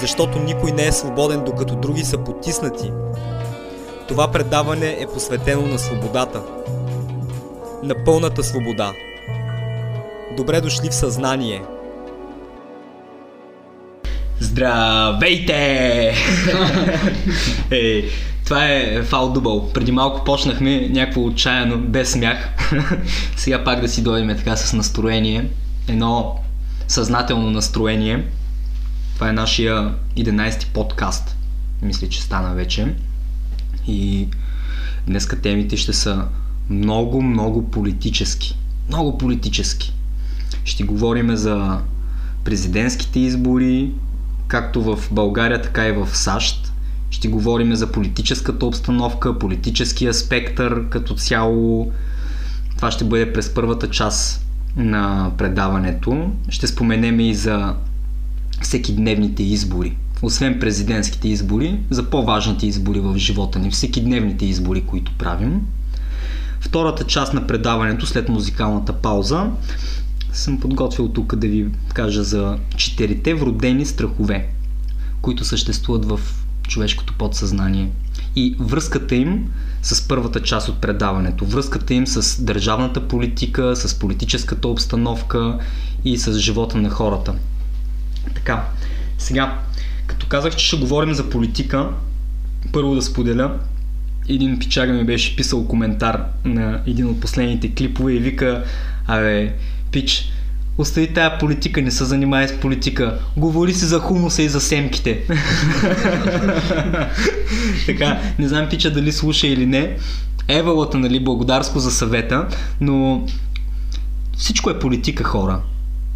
защото никой не е свободен, докато други са потиснати. Това предаване е посветено на свободата. На пълната свобода. Добре дошли в съзнание. Здравейте! е, това е фал дубъл. Преди малко почнахме някакво отчаяно, без смях. Сега пак да си дойдем така с настроение. Едно съзнателно настроение. Това е нашия 11-ти подкаст. Мисля, че стана вече. И днеска темите ще са много, много политически. Много политически. Ще говорим за президентските избори, както в България, така и в САЩ. Ще говорим за политическата обстановка, политическия спектър като цяло. Това ще бъде през първата част на предаването. Ще споменем и за всеки дневните избори. Освен президентските избори, за по-важните избори в живота ни, всеки дневните избори, които правим. Втората част на предаването, след музикалната пауза, съм подготвил тук да ви кажа за четирите вродени страхове, които съществуват в човешкото подсъзнание. И връзката им с първата част от предаването, връзката им с държавната политика, с политическата обстановка и с живота на хората. Така, сега, като казах, че ще говорим за политика, първо да споделя, един пичага ми беше писал коментар на един от последните клипове и вика, абе, пич, остави тая политика, не се занимай с политика. Говори си за хумуса и за семките. така, не знам пича дали слуша или не. Евалата, нали, благодарско за съвета, но всичко е политика, хора.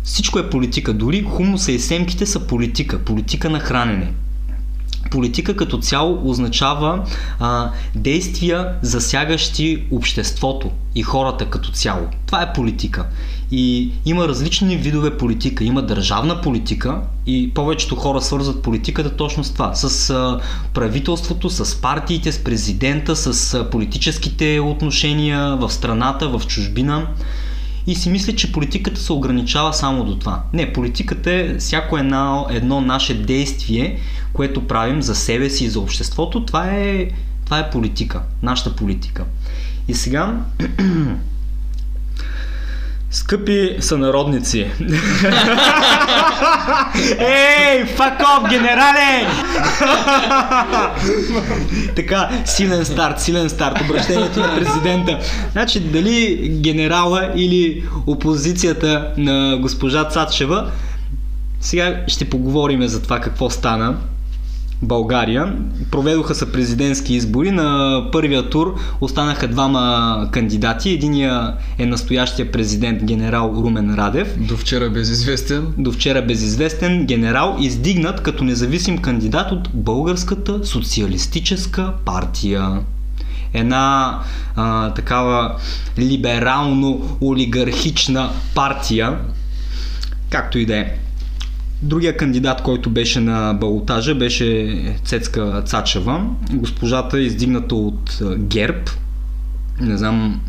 Всичко е политика. Дори хумуса и семките са политика. Политика на хранене. Политика като цяло означава а, действия засягащи обществото и хората като цяло. Това е политика. И има различни видове политика. Има държавна политика и повечето хора свързват политиката точно с това. С а, правителството, с партиите, с президента, с а, политическите отношения в страната, в чужбина и си мисля, че политиката се ограничава само до това. Не, политиката е всяко едно, едно наше действие, което правим за себе си и за обществото. Това е, това е политика, нашата политика. И сега Скъпи сънародници! Ей, fuck off, генерале! така, силен старт, силен старт, обращението на президента. Значи, дали генерала или опозицията на госпожа Цачева, сега ще поговорим за това какво стана. България. Проведоха се президентски избори. На първия тур останаха двама кандидати. Единия е настоящия президент генерал Румен Радев. До вчера безизвестен. До вчера безизвестен генерал, издигнат като независим кандидат от Българската социалистическа партия една а, такава либерално-олигархична партия, както и да е. Другия кандидат, който беше на балотажа, беше Цецка Цачева. Госпожата е издигната от ГЕРБ. Не знам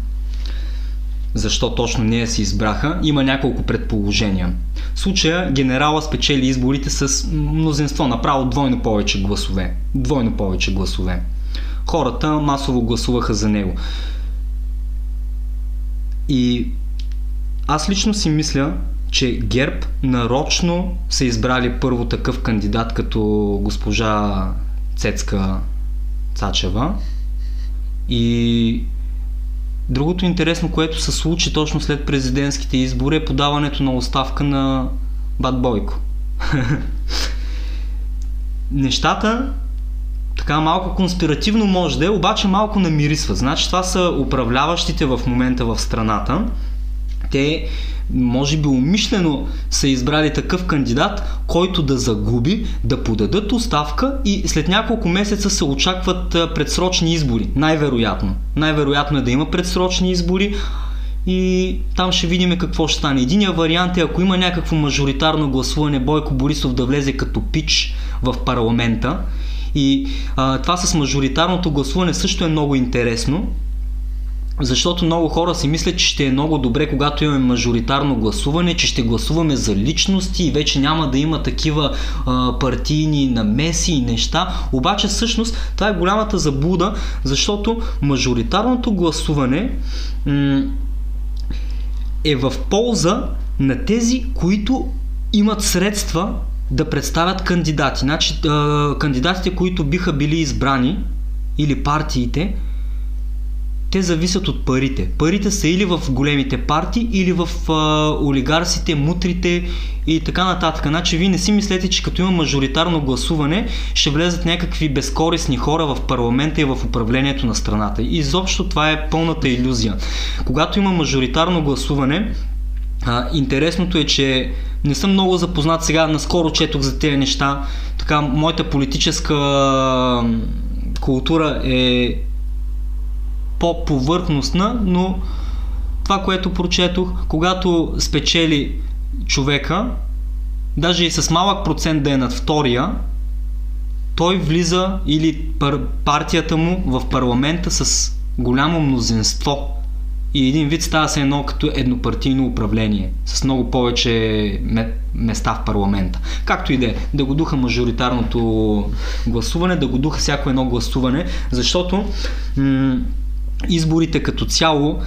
защо точно нея си избраха. Има няколко предположения. В случая генерала спечели изборите с мнозинство, направо двойно повече гласове. Двойно повече гласове. Хората масово гласуваха за него. И аз лично си мисля, че ГЕРБ нарочно са избрали първо такъв кандидат като госпожа Цецка Цачева и другото интересно, което се случи точно след президентските избори е подаването на оставка на Бат Бойко. Нещата така малко конспиративно може да е, обаче малко намирисва. Значи това са управляващите в момента в страната Те може би умишлено са избрали такъв кандидат, който да загуби, да подадат оставка и след няколко месеца се очакват предсрочни избори. Най-вероятно. Най-вероятно е да има предсрочни избори и там ще видим какво ще стане. Единия вариант е, ако има някакво мажоритарно гласуване, Бойко Борисов да влезе като пич в парламента. И а, това с мажоритарното гласуване също е много интересно, защото много хора си мислят, че ще е много добре, когато имаме мажоритарно гласуване, че ще гласуваме за личности и вече няма да има такива а, партийни намеси и неща. Обаче всъщност това е голямата заблуда, защото мажоритарното гласуване м- е в полза на тези, които имат средства да представят кандидати. Значи, кандидатите, които биха били избрани или партиите, те зависят от парите. Парите са или в големите партии, или в а, олигарсите, мутрите и така нататък. Значи вие не си мислете, че като има мажоритарно гласуване, ще влезат някакви безкорисни хора в парламента и в управлението на страната. И изобщо това е пълната иллюзия. Когато има мажоритарно гласуване, а, интересното е, че не съм много запознат сега, наскоро четох за тези неща. Така, моята политическа култура е по-повърхностна, но това, което прочетох, когато спечели човека, даже и с малък процент да е над втория, той влиза или пар, партията му в парламента с голямо мнозинство. И един вид става се едно като еднопартийно управление, с много повече места в парламента. Както и да е, да го духа мажоритарното гласуване, да го духа всяко едно гласуване, защото м- изборите като цяло,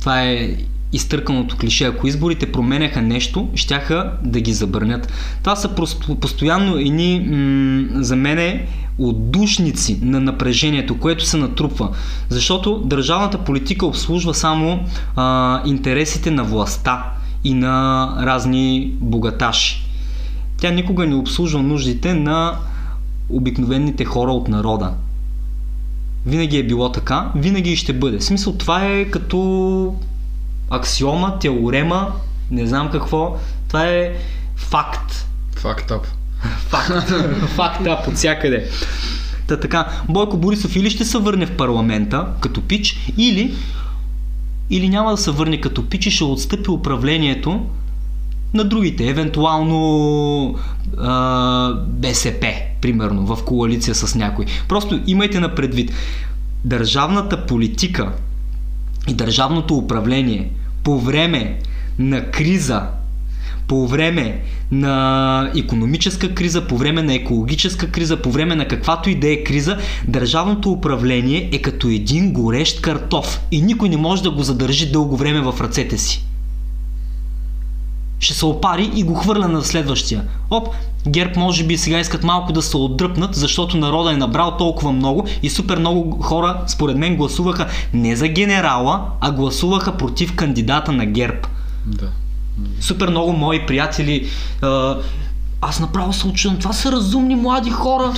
това е изтърканото клише, ако изборите променяха нещо, щяха да ги забранят. Това са просто, постоянно едни, м- за мене, отдушници на напрежението, което се натрупва. Защото държавната политика обслужва само а, интересите на властта и на разни богаташи. Тя никога не обслужва нуждите на обикновените хора от народа. Винаги е било така, винаги и ще бъде. В смисъл това е като аксиома, теорема, не знам какво. Това е факт. Факт ап. Факт. Факт ап от всякъде. Та така, Бойко Борисов или ще се върне в парламента като пич, или, или няма да се върне като пич и ще отстъпи управлението на другите, евентуално а, БСП, примерно, в коалиция с някой. Просто имайте на предвид, държавната политика и държавното управление по време на криза, по време на економическа криза, по време на екологическа криза, по време на каквато и да е криза, държавното управление е като един горещ картоф и никой не може да го задържи дълго време в ръцете си ще се опари и го хвърля на следващия. Оп, ГЕРБ може би сега искат малко да се отдръпнат, защото народа е набрал толкова много и супер много хора, според мен, гласуваха не за генерала, а гласуваха против кандидата на ГЕРБ. Да. Супер много мои приятели. А, аз направо се очудвам. Това са разумни млади хора.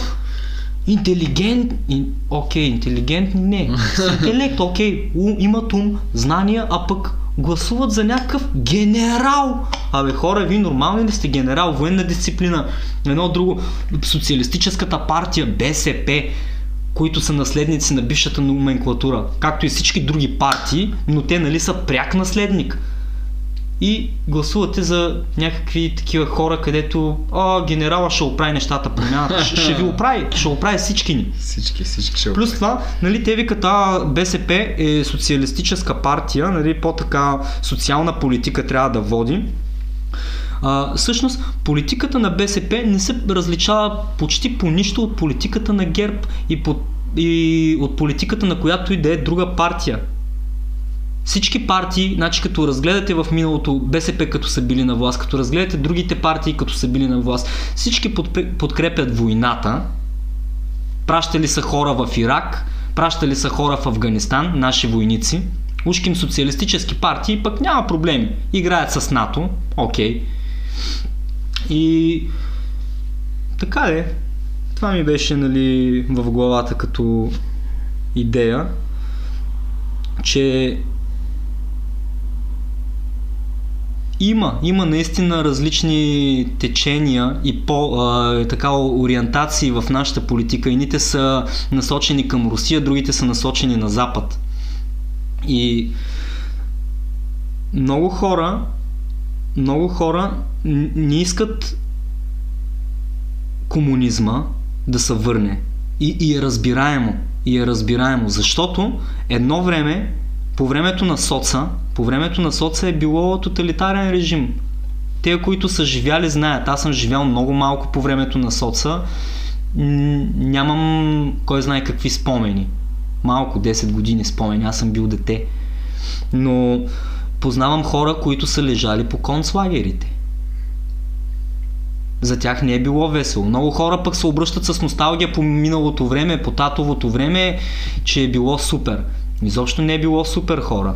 Интелигентни. Окей, интелигентни не. С интелект, окей. Ум, имат ум, знания, а пък гласуват за някакъв генерал. Абе хора, вие нормални ли сте? Генерал, военна дисциплина, едно друго, социалистическата партия, БСП, които са наследници на бившата номенклатура, както и всички други партии, но те нали са пряк наследник и гласувате за някакви такива хора, където а, генерала ще оправи нещата, промяната, ще, ще ви оправи, ще оправи всички ни. Всички, всички ще Плюс това, нали, те викат, а, БСП е социалистическа партия, нали, по-така социална политика трябва да води. А, всъщност, политиката на БСП не се различава почти по нищо от политиката на ГЕРБ и, по, и от политиката на която и да е друга партия всички партии, значи като разгледате в миналото БСП като са били на власт, като разгледате другите партии като са били на власт, всички подкрепят войната, пращали са хора в Ирак, пращали са хора в Афганистан, наши войници, ушким социалистически партии, пък няма проблеми. Играят с НАТО, окей. И така е. Това ми беше нали, в главата като идея, че Има, има наистина различни течения и по, а, така ориентации в нашата политика. Едните са насочени към Русия, другите са насочени на Запад. И много хора, много хора не искат комунизма да се върне. И, и е разбираемо. И е разбираемо, защото едно време, по времето на соца, по времето на соца е било тоталитарен режим. Те, които са живяли, знаят. Аз съм живял много малко по времето на соца. Нямам кой знае какви спомени. Малко, 10 години спомени. Аз съм бил дете. Но познавам хора, които са лежали по концлагерите. За тях не е било весело. Много хора пък се обръщат с носталгия по миналото време, по татовото време, че е било супер. Изобщо не е било супер хора.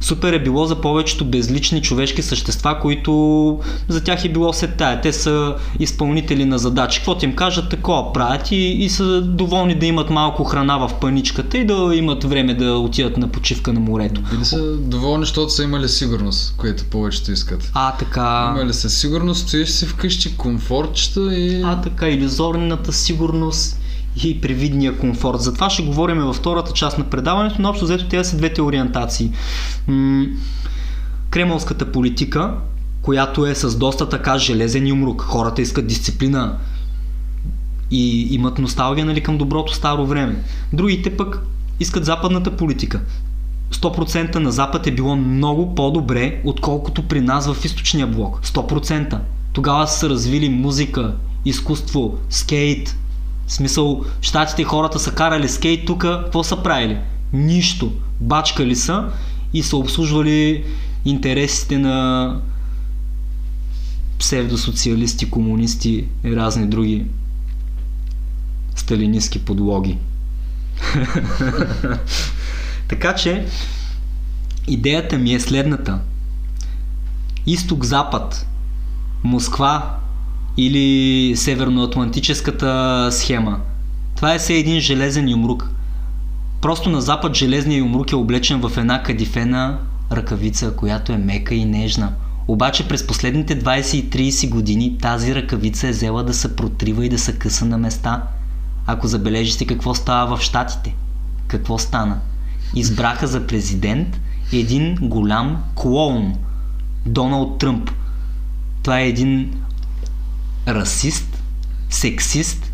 Супер е било за повечето безлични човешки същества, които за тях е било се тая. Те са изпълнители на задачи. Каквото им кажат, такова правят и, и са доволни да имат малко храна в паничката и да имат време да отидат на почивка на морето. Или са доволни, защото са имали сигурност, което повечето искат. А, така. Имали са сигурност, стоиш си вкъщи, комфортчета и... А, така, иллюзорната сигурност и привидния комфорт. Затова ще говорим във втората част на предаването, но общо взето тези са двете ориентации. М- кремълската политика, която е с доста така железен юмрук. Хората искат дисциплина и имат носталгия нали, към доброто старо време. Другите пък искат западната политика. 100% на Запад е било много по-добре, отколкото при нас в източния блок. 100%. Тогава са развили музика, изкуство, скейт, в смисъл, щатите хората са карали скейт, тук какво са правили? Нищо. Бачкали са и са обслужвали интересите на псевдосоциалисти, комунисти и разни други сталинистски подлоги. така че, идеята ми е следната. Изток-запад, Москва, или северноатлантическата схема. Това е все един железен юмрук. Просто на запад железният юмрук е облечен в една кадифена ръкавица, която е мека и нежна. Обаче през последните 20 и 30 години тази ръкавица е взела да се протрива и да се къса на места. Ако забележите какво става в Штатите. Какво стана? Избраха за президент един голям клоун. Доналд Тръмп. Това е един расист, сексист,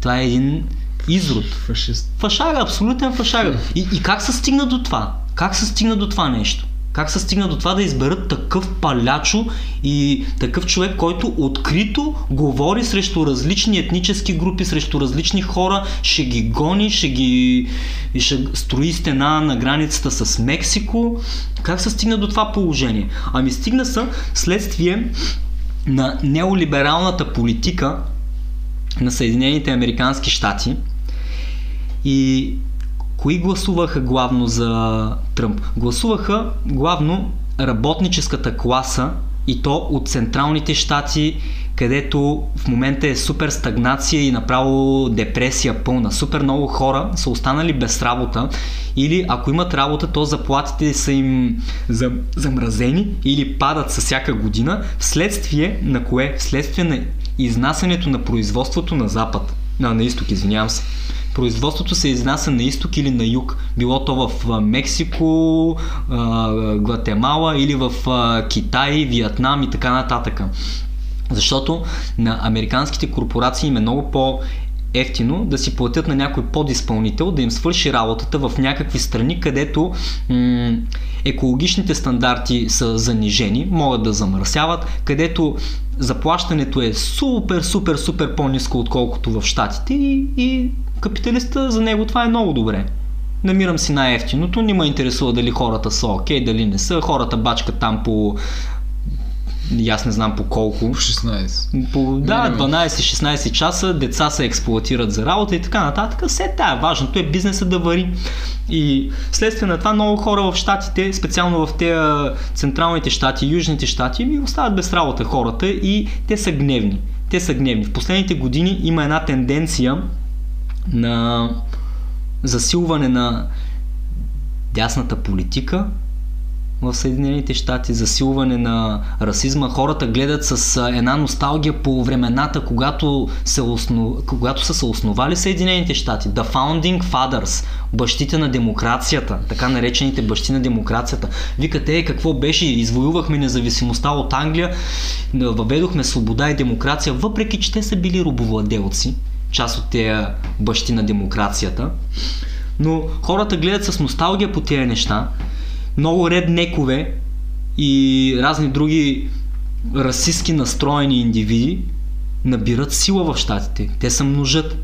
това е един изрод. Фашист. Фашага, абсолютен фашага. И, и как се стигна до това? Как се стигна до това нещо? Как се стигна до това да изберат такъв палячо и такъв човек, който открито говори срещу различни етнически групи, срещу различни хора, ще ги гони, ще ги ще строи стена на границата с Мексико. Как се стигна до това положение? Ами стигна се следствие на неолибералната политика на Съединените Американски щати и кои гласуваха главно за Тръмп? Гласуваха главно работническата класа и то от централните щати, където в момента е супер стагнация и направо депресия пълна. Супер много хора са останали без работа или ако имат работа, то заплатите са им замразени или падат със всяка година, вследствие на кое? Вследствие на изнасянето на производството на запад. На, на изток, извинявам се. Производството се изнася на изток или на юг. Било то в Мексико, Гватемала или в Китай, Виетнам и така нататък. Защото на американските корпорации им е много по ефтино да си платят на някой подизпълнител да им свърши работата в някакви страни, където м- екологичните стандарти са занижени, могат да замърсяват, където заплащането е супер, супер, супер по-низко, отколкото в Штатите и, и капиталиста за него това е много добре. Намирам си най-ефтиното, не ме интересува дали хората са окей, okay, дали не са. Хората бачкат там по и аз не знам по колко. 16. По, да, 12-16 часа деца се експлуатират за работа и така нататък. Все тая, важното е бизнеса да вари. И следствие на това много хора в щатите, специално в тези централните щати, южните щати, ми остават без работа хората и те са гневни. Те са гневни. В последните години има една тенденция на засилване на дясната политика в Съединените щати, засилване на расизма. Хората гледат с една носталгия по времената, когато, се основ... когато са се основали Съединените щати. The Founding Fathers, бащите на демокрацията, така наречените бащи на демокрацията. Викате, е, какво беше, извоювахме независимостта от Англия, въведохме свобода и демокрация, въпреки че те са били робовладелци, част от тези бащи на демокрацията. Но хората гледат с носталгия по тези неща. Много реднекове и разни други расистски настроени индивиди набират сила в щатите. Те се множат.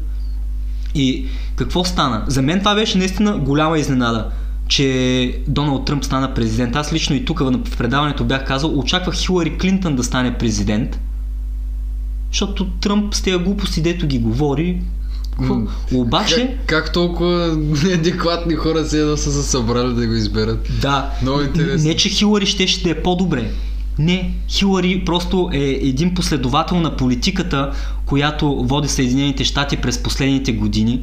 И какво стана? За мен това беше наистина голяма изненада, че Доналд Тръмп стана президент. Аз лично и тук в предаването бях казал, очаквах Хилари Клинтън да стане президент, защото Тръмп с тези глупости, дето ги говори? Обаче... Как, как толкова неадекватни хора се да са се събрали да го изберат? Да. Много интересно. Не, че Хилари ще, ще е по-добре. Не, Хилари просто е един последовател на политиката, която води Съединените щати през последните години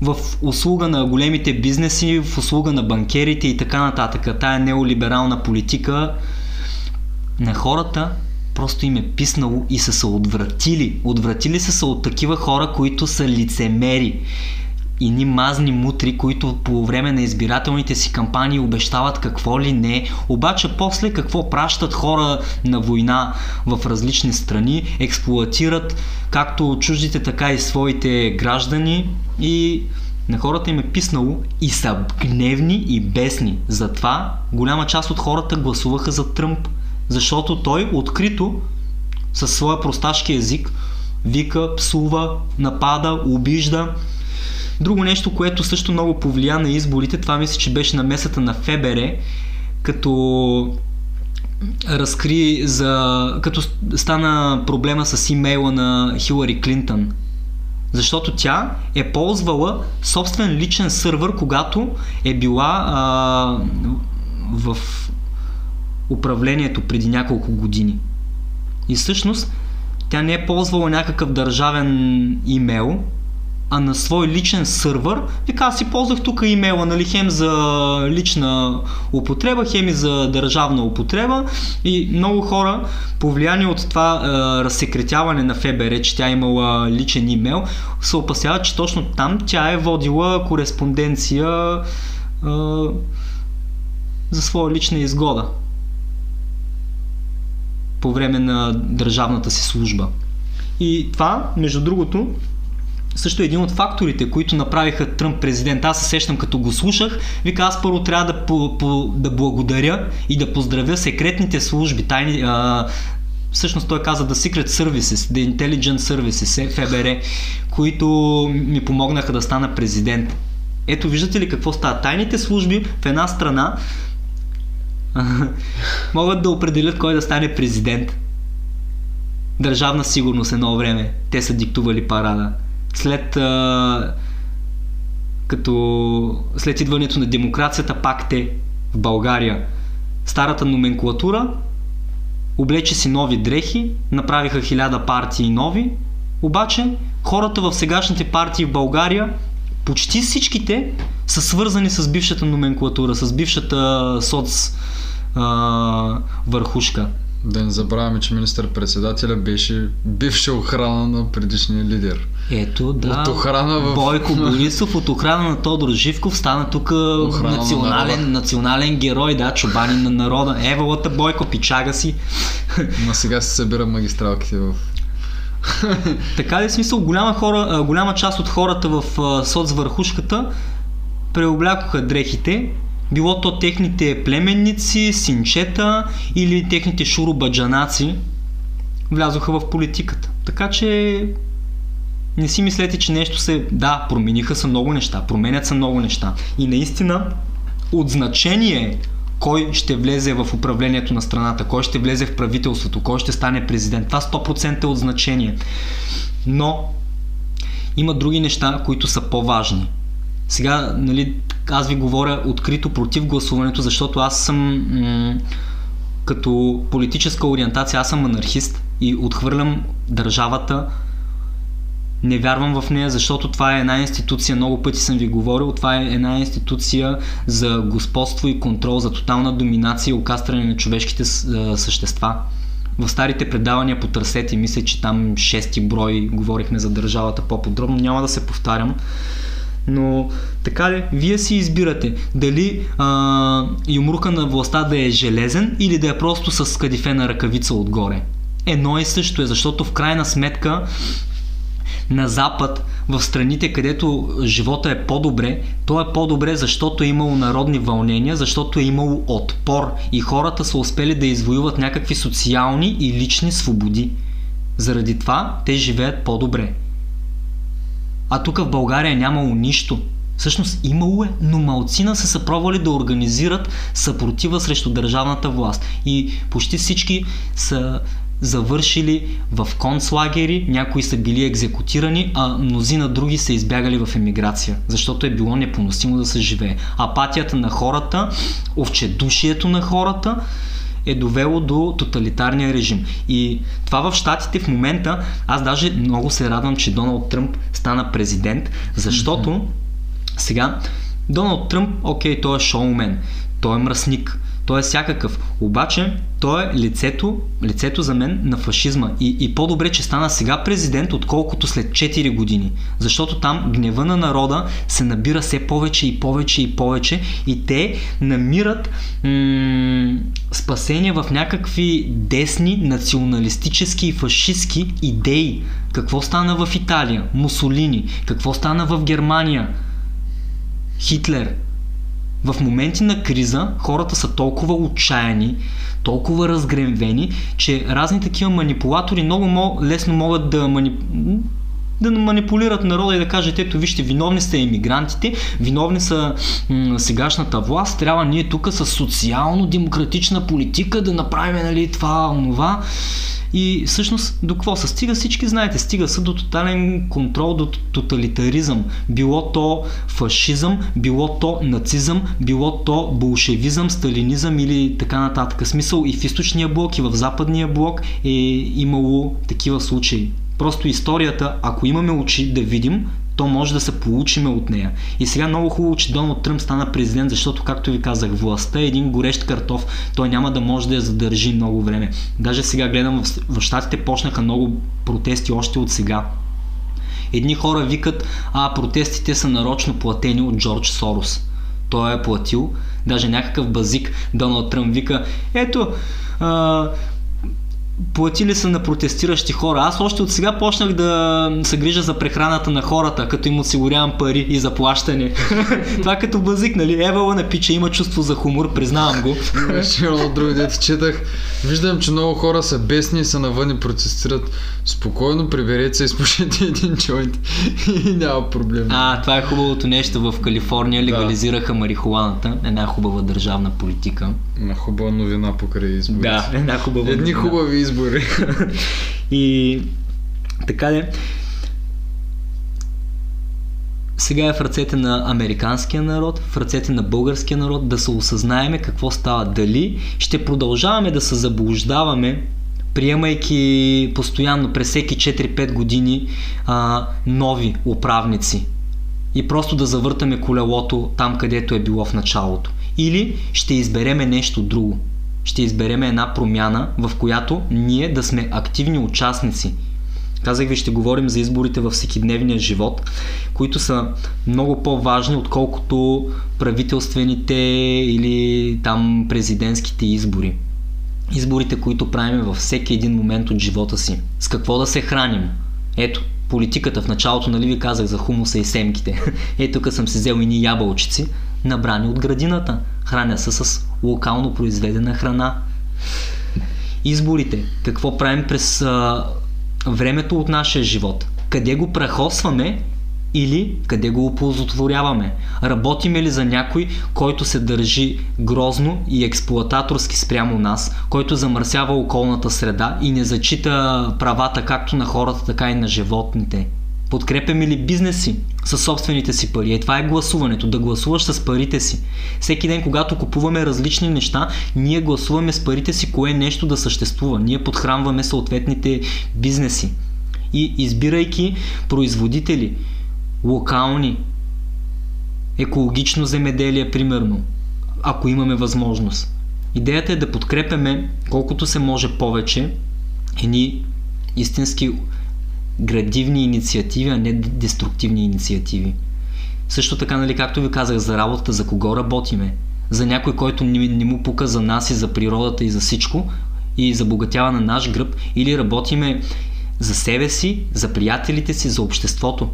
в услуга на големите бизнеси, в услуга на банкерите и така нататък. Тая неолиберална политика на хората просто им е писнало и са се отвратили. Отвратили са се от такива хора, които са лицемери и ни мазни мутри, които по време на избирателните си кампании обещават какво ли не, обаче после какво пращат хора на война в различни страни, експлуатират както чуждите, така и своите граждани и на хората им е писнало и са гневни и бесни. Затова голяма част от хората гласуваха за Тръмп, защото той открито със своя просташки език вика, псува, напада, обижда Друго нещо, което също много повлия на изборите, това мисля, че беше намесата на ФБР, като разкри за... като стана проблема с имейла на Хилари Клинтън. Защото тя е ползвала собствен личен сървър, когато е била а, в управлението преди няколко години. И всъщност тя не е ползвала някакъв държавен имейл, а на свой личен сървър, вика аз си ползвах тук имейла, нали, хем за лична употреба, хем и за държавна употреба. И много хора, повлияни от това е, разсекретяване на ФБР, че тя е имала личен имейл, се опасяват, че точно там тя е водила кореспонденция е, за своя лична изгода по време на държавната си служба. И това, между другото, също е един от факторите, които направиха Тръмп президент. Аз се сещам като го слушах, вика аз първо трябва да, по, по, да благодаря и да поздравя секретните служби, тайни, а, всъщност той каза The Secret Services, The Intelligence Services, ФБР, които ми помогнаха да стана президент. Ето виждате ли какво става? Тайните служби в една страна могат да определят кой да стане президент. Държавна сигурност едно време. Те са диктували парада след а, като след идването на демокрацията пак те в България старата номенклатура облече си нови дрехи, направиха хиляда партии нови, обаче хората в сегашните партии в България почти всичките са свързани с бившата номенклатура, с бившата соц а, върхушка. Да не забравяме, че министър-председателя беше бивша охрана на предишния лидер. Ето, да. От охрана в... Бойко Борисов от охрана на Тодор Живков стана тук национален, на национален герой, да, чубанин на народа. Евалата Бойко, пичага си. Ма сега се събира магистралките в така ли смисъл, голяма, хора, голяма част от хората в соцвърхушката преоблякоха дрехите било то техните племенници, синчета или техните шурубаджанаци влязоха в политиката. Така че не си мислете, че нещо се... Да, промениха са много неща, променят са много неща. И наистина от значение кой ще влезе в управлението на страната, кой ще влезе в правителството, кой ще стане президент. Това 100% е от значение. Но има други неща, които са по-важни. Сега, нали, аз ви говоря открито против гласуването, защото аз съм м- като политическа ориентация, аз съм анархист и отхвърлям държавата Не вярвам в нея, защото това е една институция, много пъти съм ви говорил, това е една институция за господство и контрол, за тотална доминация и окастране на човешките същества. В старите предавания по търсете, мисля, че там шести брой говорихме за държавата по-подробно, няма да се повтарям. Но така ли, вие си избирате дали а, юмрука на властта да е железен или да е просто с кадифена ръкавица отгоре. Едно и също е, защото в крайна сметка на Запад, в страните, където живота е по-добре, то е по-добре, защото е имало народни вълнения, защото е имало отпор и хората са успели да извоюват някакви социални и лични свободи. Заради това те живеят по-добре. А тук в България нямало нищо. Всъщност имало е, но малцина са се пробвали да организират съпротива срещу държавната власт. И почти всички са завършили в концлагери, някои са били екзекутирани, а мнозина други са избягали в емиграция, защото е било непоносимо да се живее. Апатията на хората, овчедушието на хората е довело до тоталитарния режим. И това в Штатите в момента, аз даже много се радвам, че Доналд Тръмп стана президент, защото сега Доналд Тръмп, окей, той е шоумен, той е мръсник, той е всякакъв. Обаче, той е лицето, лицето за мен на фашизма. И, и по-добре, че стана сега президент, отколкото след 4 години. Защото там гнева на народа се набира все повече и повече и повече и те намират м- спасение в някакви десни, националистически и фашистски идеи. Какво стана в Италия? Мусолини. Какво стана в Германия? Хитлер в моменти на криза хората са толкова отчаяни, толкова разгревени, че разни такива манипулатори много лесно могат да манипулират да манипулират народа и да кажат, ето вижте, виновни са емигрантите, виновни са м- сегашната власт, трябва ние тук с социално-демократична политика да направим нали, това, онова. И всъщност до какво се стига? Всички знаете, стига се до тотален контрол, до тоталитаризъм. Било то фашизъм, било то нацизъм, било то болшевизъм, сталинизъм или така нататък. Смисъл и в източния блок, и в западния блок е имало такива случаи. Просто историята, ако имаме очи да видим, то може да се получиме от нея. И сега много хубаво, че Доналд Тръмп стана президент, защото, както ви казах, властта е един горещ картоф, той няма да може да я задържи много време. Даже сега гледам, в, в Штатите почнаха много протести още от сега. Едни хора викат, а протестите са нарочно платени от Джордж Сорос. Той е платил, даже някакъв базик Доналд Тръмп вика, ето, а, платили са на протестиращи хора. Аз още от сега почнах да се грижа за прехраната на хората, като им осигурявам пари и заплащане. Това като базик, нали? Евала на пича има чувство за хумор, признавам го. Беше едно друго дете четах. Виждам, че много хора са бесни и са навън и протестират. Спокойно приберете се, изпушете един джойнт и няма проблем. А, това е хубавото нещо. В Калифорния легализираха да. марихуаната. Една хубава държавна политика. Една хубава новина покрай изборите. Да, една хубава Едни хубави избори. и така де. Сега е в ръцете на американския народ, в ръцете на българския народ да се осъзнаеме какво става. Дали ще продължаваме да се заблуждаваме, приемайки постоянно през всеки 4-5 години а, нови управници и просто да завъртаме колелото там, където е било в началото. Или ще избереме нещо друго ще избереме една промяна, в която ние да сме активни участници. Казах ви, ще говорим за изборите във всекидневния живот, които са много по-важни, отколкото правителствените или там президентските избори. Изборите, които правим във всеки един момент от живота си. С какво да се храним? Ето, политиката в началото, нали ви казах за хумуса и семките. Ето тук съм си взел и ни ябълчици, набрани от градината. Храня се с локално произведена храна. Изборите. Какво правим през а, времето от нашия живот? Къде го прахосваме или къде го оползотворяваме? Работиме ли за някой, който се държи грозно и експлуататорски спрямо нас, който замърсява околната среда и не зачита правата както на хората, така и на животните? Подкрепяме ли бизнеси със собствените си пари? Е, това е гласуването. Да гласуваш с парите си. Всеки ден, когато купуваме различни неща, ние гласуваме с парите си кое нещо да съществува. Ние подхранваме съответните бизнеси. И избирайки производители, локални, екологично земеделие, примерно, ако имаме възможност. Идеята е да подкрепяме колкото се може повече едни истински градивни инициативи, а не деструктивни инициативи. Също така, нали, както ви казах, за работата, за кого работиме. За някой, който не, не му пука за нас и за природата и за всичко и забогатява на наш гръб, или работиме за себе си, за приятелите си, за обществото.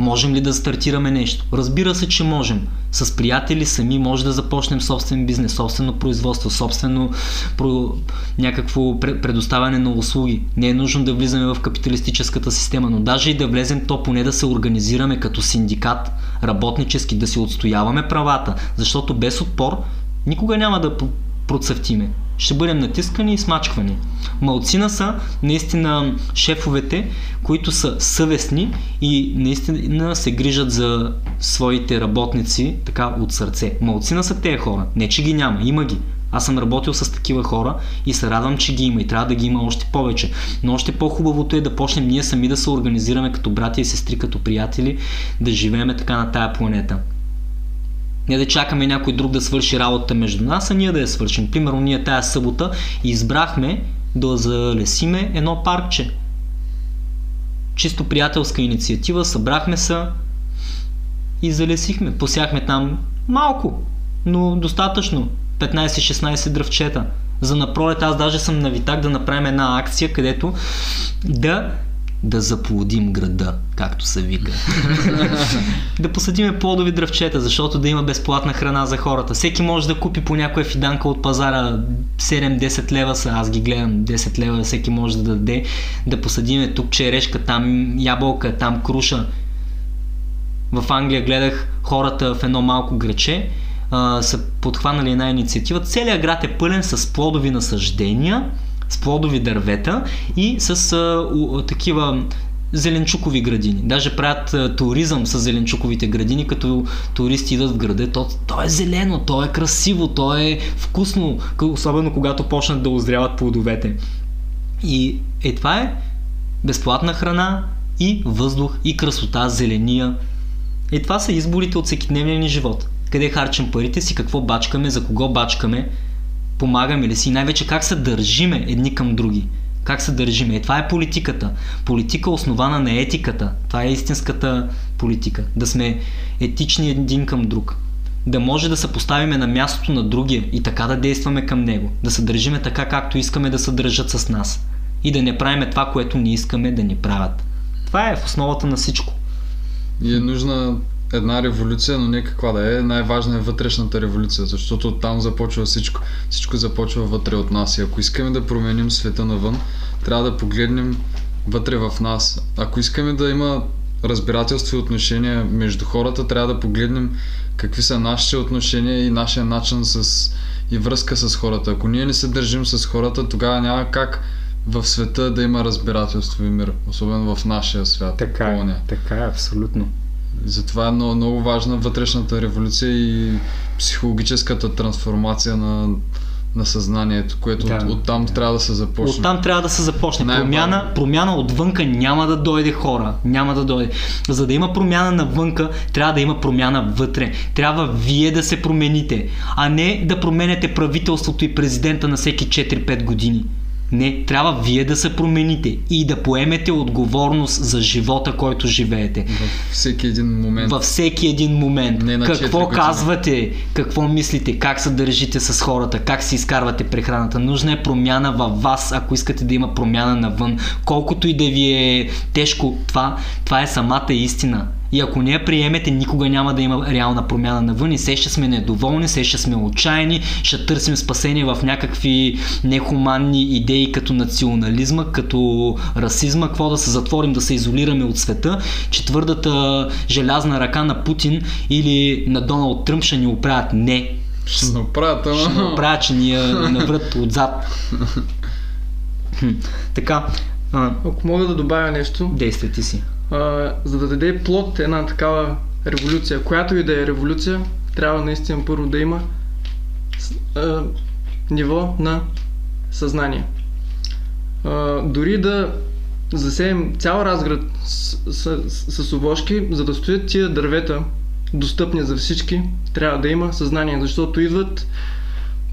Можем ли да стартираме нещо? Разбира се, че можем. С приятели сами може да започнем собствен бизнес, собствено производство, собствено про... някакво предоставяне на услуги. Не е нужно да влизаме в капиталистическата система, но даже и да влезем, то поне да се организираме като синдикат, работнически, да си отстояваме правата, защото без отпор никога няма да процъфтиме ще бъдем натискани и смачквани. Малцина са наистина шефовете, които са съвестни и наистина се грижат за своите работници така от сърце. Малцина са тези хора. Не, че ги няма, има ги. Аз съм работил с такива хора и се радвам, че ги има и трябва да ги има още повече. Но още по-хубавото е да почнем ние сами да се организираме като братя и сестри, като приятели, да живееме така на тая планета. Не да чакаме някой друг да свърши работата между нас, а ние да я свършим. Примерно ние тая събота избрахме да залесиме едно паркче. Чисто приятелска инициатива, събрахме се и залесихме. Посяхме там малко, но достатъчно. 15-16 дръвчета. За напролет аз даже съм навитак да направим една акция, където да да заплодим града, както се вика. да посадиме плодови дръвчета, защото да има безплатна храна за хората. Всеки може да купи по някоя фиданка от пазара 7-10 лева са, аз ги гледам 10 лева, всеки може да даде. Да посадиме тук черешка, там ябълка, там круша. В Англия гледах хората в едно малко граче, са подхванали една инициатива. Целият град е пълен с плодови насъждения, с плодови дървета и с а, у, такива зеленчукови градини. Даже правят а, туризъм с зеленчуковите градини, като туристи идват в града. То, то е зелено, то е красиво, то е вкусно, особено когато почнат да озряват плодовете. И е това е безплатна храна и въздух и красота, зеления. И това са изборите от всекидневния ни живот. Къде харчим парите си, какво бачкаме, за кого бачкаме, помагаме ли си, най-вече как се държиме едни към други. Как се държиме. И това е политиката. Политика основана на етиката. Това е истинската политика. Да сме етични един към друг. Да може да се поставиме на мястото на другия и така да действаме към него. Да се държиме така, както искаме да се държат с нас. И да не правиме това, което не искаме да ни правят. Това е в основата на всичко. И е нужна една революция, но не каква да е. Най-важна е вътрешната революция, защото там започва всичко. Всичко започва вътре от нас. И ако искаме да променим света навън, трябва да погледнем вътре в нас. Ако искаме да има разбирателство и отношения между хората, трябва да погледнем какви са нашите отношения и нашия начин с, и връзка с хората. Ако ние не се държим с хората, тогава няма как в света да има разбирателство и мир, особено в нашия свят. Така е, така е, абсолютно. Затова е много, много важна вътрешната революция и психологическата трансформация на, на съзнанието, което да, от, оттам да. трябва да се започне. Оттам трябва да се започне. Промяна, промяна отвънка няма да дойде хора. Няма да дойде. За да има промяна навънка, трябва да има промяна вътре. Трябва вие да се промените, а не да променяте правителството и президента на всеки 4-5 години. Не, трябва вие да се промените и да поемете отговорност за живота, който живеете. Във всеки един момент. Във всеки един момент. Не какво казвате, какво мислите, как се държите с хората, как си изкарвате прехраната. Нужна е промяна във вас, ако искате да има промяна навън. Колкото и да ви е тежко, това, това е самата истина. И ако не я приемете, никога няма да има реална промяна навън и все ще сме недоволни, все ще сме отчаяни, ще търсим спасение в някакви нехуманни идеи като национализма, като расизма, какво да се затворим, да се изолираме от света, че твърдата желязна ръка на Путин или на Доналд Тръмп ще ни оправят. Не. Ще ни оправят, ама. Ще ни оправят, че ни я наврат отзад. така. А... Ако мога да добавя нещо. Действайте си за да даде плод една такава революция, която и да е революция, трябва наистина първо да има а, ниво на съзнание. А, дори да засеем цял разград с, с, с, с овошки, за да стоят тия дървета достъпни за всички, трябва да има съзнание, защото идват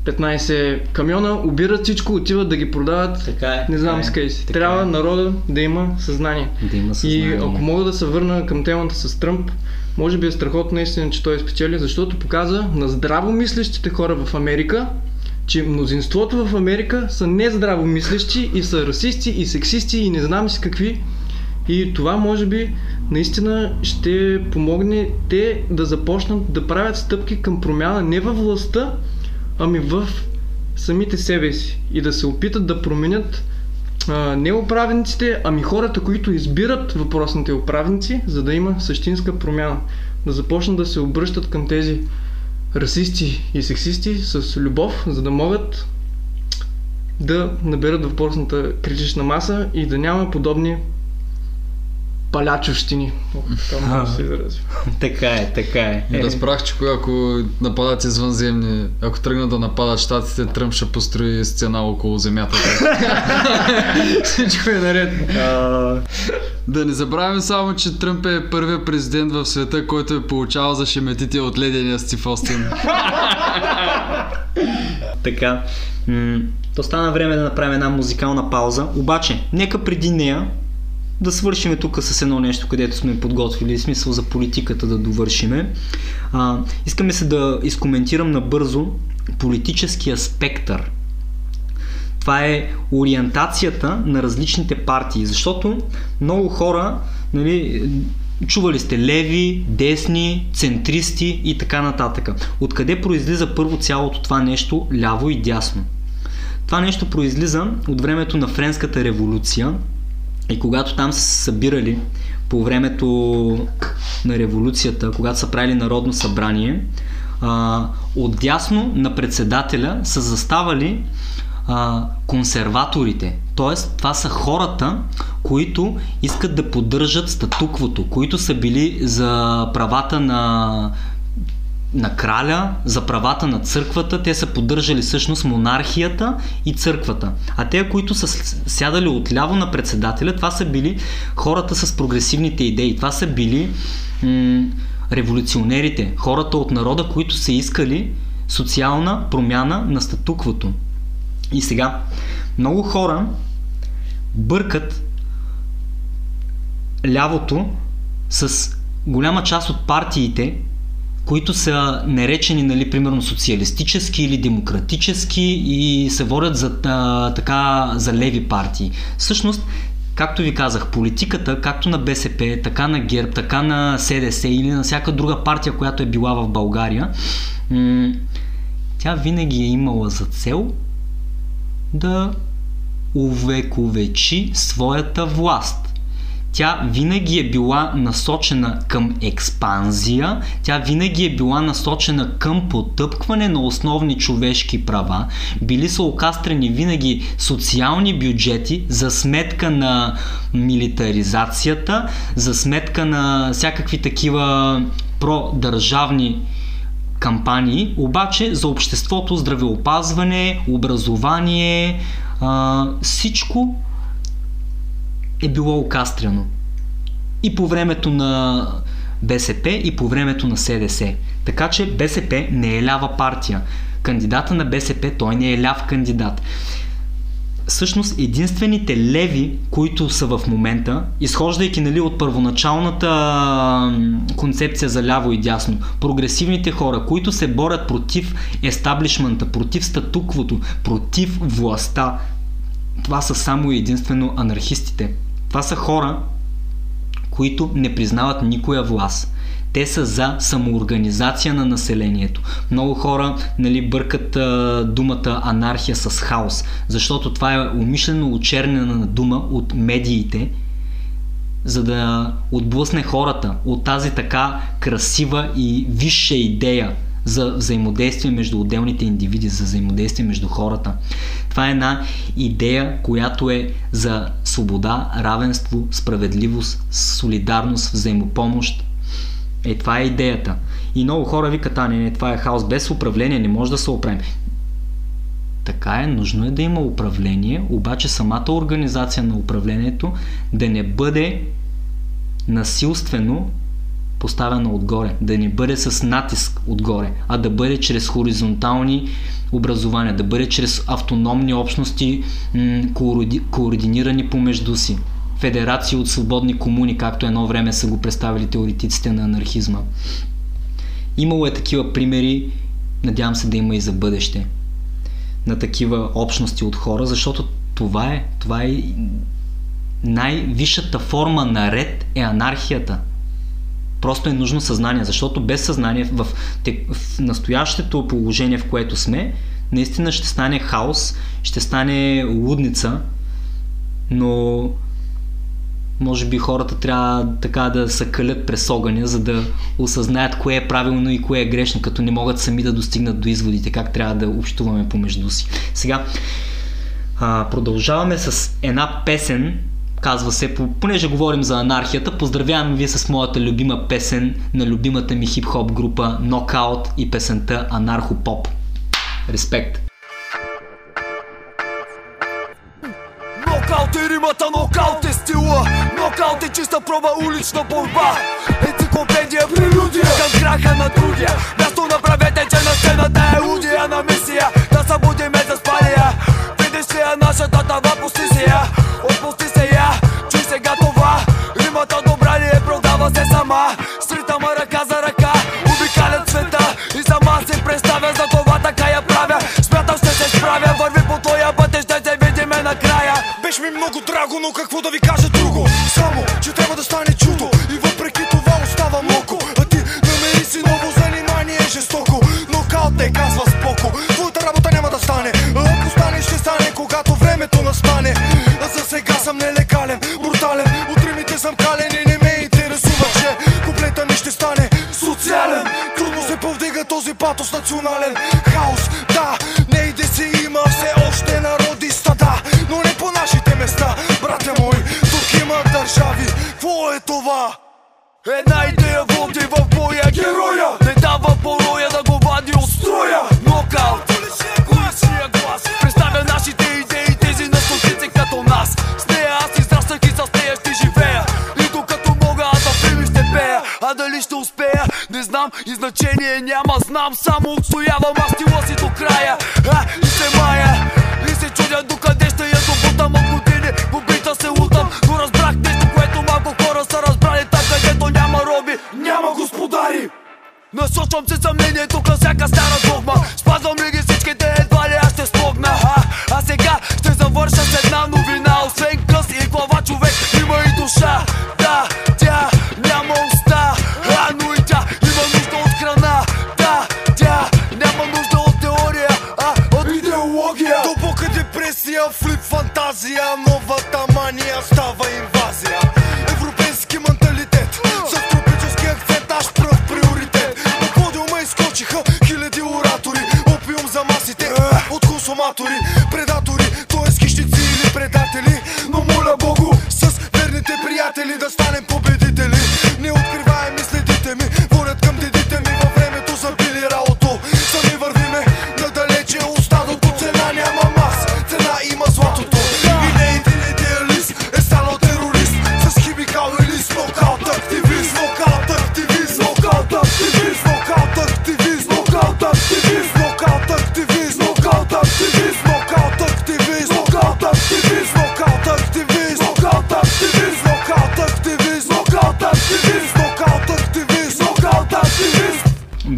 15 камиона, обират всичко, отиват да ги продават. Така е. Не знам с е, къде си. Трябва е. народа да има съзнание. Да има съзнание. И ако мога да се върна към темата с Тръмп, може би е страхотно наистина, че той спечели, защото показа на здраво мислещите хора в Америка, че мнозинството в Америка са нездраво мислещи и са расисти и сексисти и не знам си какви. И това може би наистина ще помогне те да започнат да правят стъпки към промяна не във властта, ами в самите себе си и да се опитат да променят а, не управниците, ами хората, които избират въпросните управници, за да има същинска промяна. Да започнат да се обръщат към тези расисти и сексисти с любов, за да могат да наберат въпросната критична маса и да няма подобни палячовщини. Да се. Така е, така е. е. Разбрах, че кога- ако нападат извънземни, ако тръгнат да нападат щатите, Тръмп ще построи стена около земята. Всичко е наред. Да не забравяме само, че Тръмп е първият президент в света, който е получавал за шеметите от ледения Стив Остин. Така. М- то стана време да направим една музикална пауза. Обаче, нека преди нея да свършим тук с едно нещо, където сме подготвили, смисъл за политиката да довършиме. А, искаме се да изкоментирам набързо политическия спектър. Това е ориентацията на различните партии, защото много хора, нали, чували сте леви, десни, центристи и така нататък. Откъде произлиза първо цялото това нещо ляво и дясно? Това нещо произлиза от времето на Френската революция и когато там са събирали по времето на революцията, когато са правили народно събрание, а, отдясно на председателя са заставали а, консерваторите. Тоест, това са хората, които искат да поддържат статуквото, които са били за правата на на краля, за правата на църквата, те са поддържали всъщност монархията и църквата. А те, които са сядали отляво на председателя, това са били хората с прогресивните идеи. Това са били м- революционерите, хората от народа, които са искали социална промяна на статуквото. И сега, много хора бъркат лявото с голяма част от партиите, които са наречени, нали, примерно социалистически или демократически и се водят за, а, така, за леви партии. Всъщност, както ви казах, политиката, както на БСП, така на ГЕРБ, така на СДС или на всяка друга партия, която е била в България, м- тя винаги е имала за цел да увековечи своята власт. Тя винаги е била насочена към експанзия, тя винаги е била насочена към потъпкване на основни човешки права, били са окастрени винаги социални бюджети за сметка на милитаризацията, за сметка на всякакви такива продържавни кампании, обаче за обществото, здравеопазване, образование, а, всичко е било окастрено. И по времето на БСП, и по времето на СДС. Така че БСП не е лява партия. Кандидата на БСП, той не е ляв кандидат. Всъщност единствените леви, които са в момента, изхождайки нали, от първоначалната концепция за ляво и дясно, прогресивните хора, които се борят против естаблишмента, против статуквото, против властта, това са само единствено анархистите. Това са хора, които не признават никоя власт. Те са за самоорганизация на населението. Много хора нали, бъркат а, думата анархия с хаос, защото това е умишлено очернена дума от медиите, за да отблъсне хората от тази така красива и висша идея за взаимодействие между отделните индивиди, за взаимодействие между хората. Това е една идея, която е за свобода, равенство, справедливост, солидарност, взаимопомощ. Е, това е идеята. И много хора викат, а не, не, това е хаос без управление, не може да се оправим. така е, нужно е да има управление, обаче самата организация на управлението да не бъде насилствено поставена отгоре, да не бъде с натиск отгоре, а да бъде чрез хоризонтални образования, да бъде чрез автономни общности, коорди, координирани помежду си. Федерации от свободни комуни, както едно време са го представили теоретиците на анархизма. Имало е такива примери, надявам се да има и за бъдеще, на такива общности от хора, защото това е, това е най-висшата форма на ред е анархията. Просто е нужно съзнание, защото без съзнание в, в настоящето положение, в което сме, наистина ще стане хаос, ще стане лудница, но може би хората трябва така да се калят през огъня, за да осъзнаят кое е правилно и кое е грешно, като не могат сами да достигнат до изводите, как трябва да общуваме помежду си. Сега, а, продължаваме с една песен, казва се, понеже говорим за анархията, поздравявам ви с моята любима песен на любимата ми хип-хоп група Knockout и песента Анархопоп. Респект! Нокаут е римата, нокаут е стила. Нокаут е чиста проба улична борба. Енциклопедия, прелюдия. Към краха на другия. Място направете, че на сцената е лудия. На мисия Да събудиме за спалия Видиш ли я нашата тава постисия Отпусти се я, чуй сега това. Римата добра ли е, продава се сама. Сритама ръка за ръка Обикалят света. И сама си представя за това така я правя. Смятам ще се справя Върви по твоя път и ще се видиме накрая. Беше ми много драго, но какво да ви кажа друго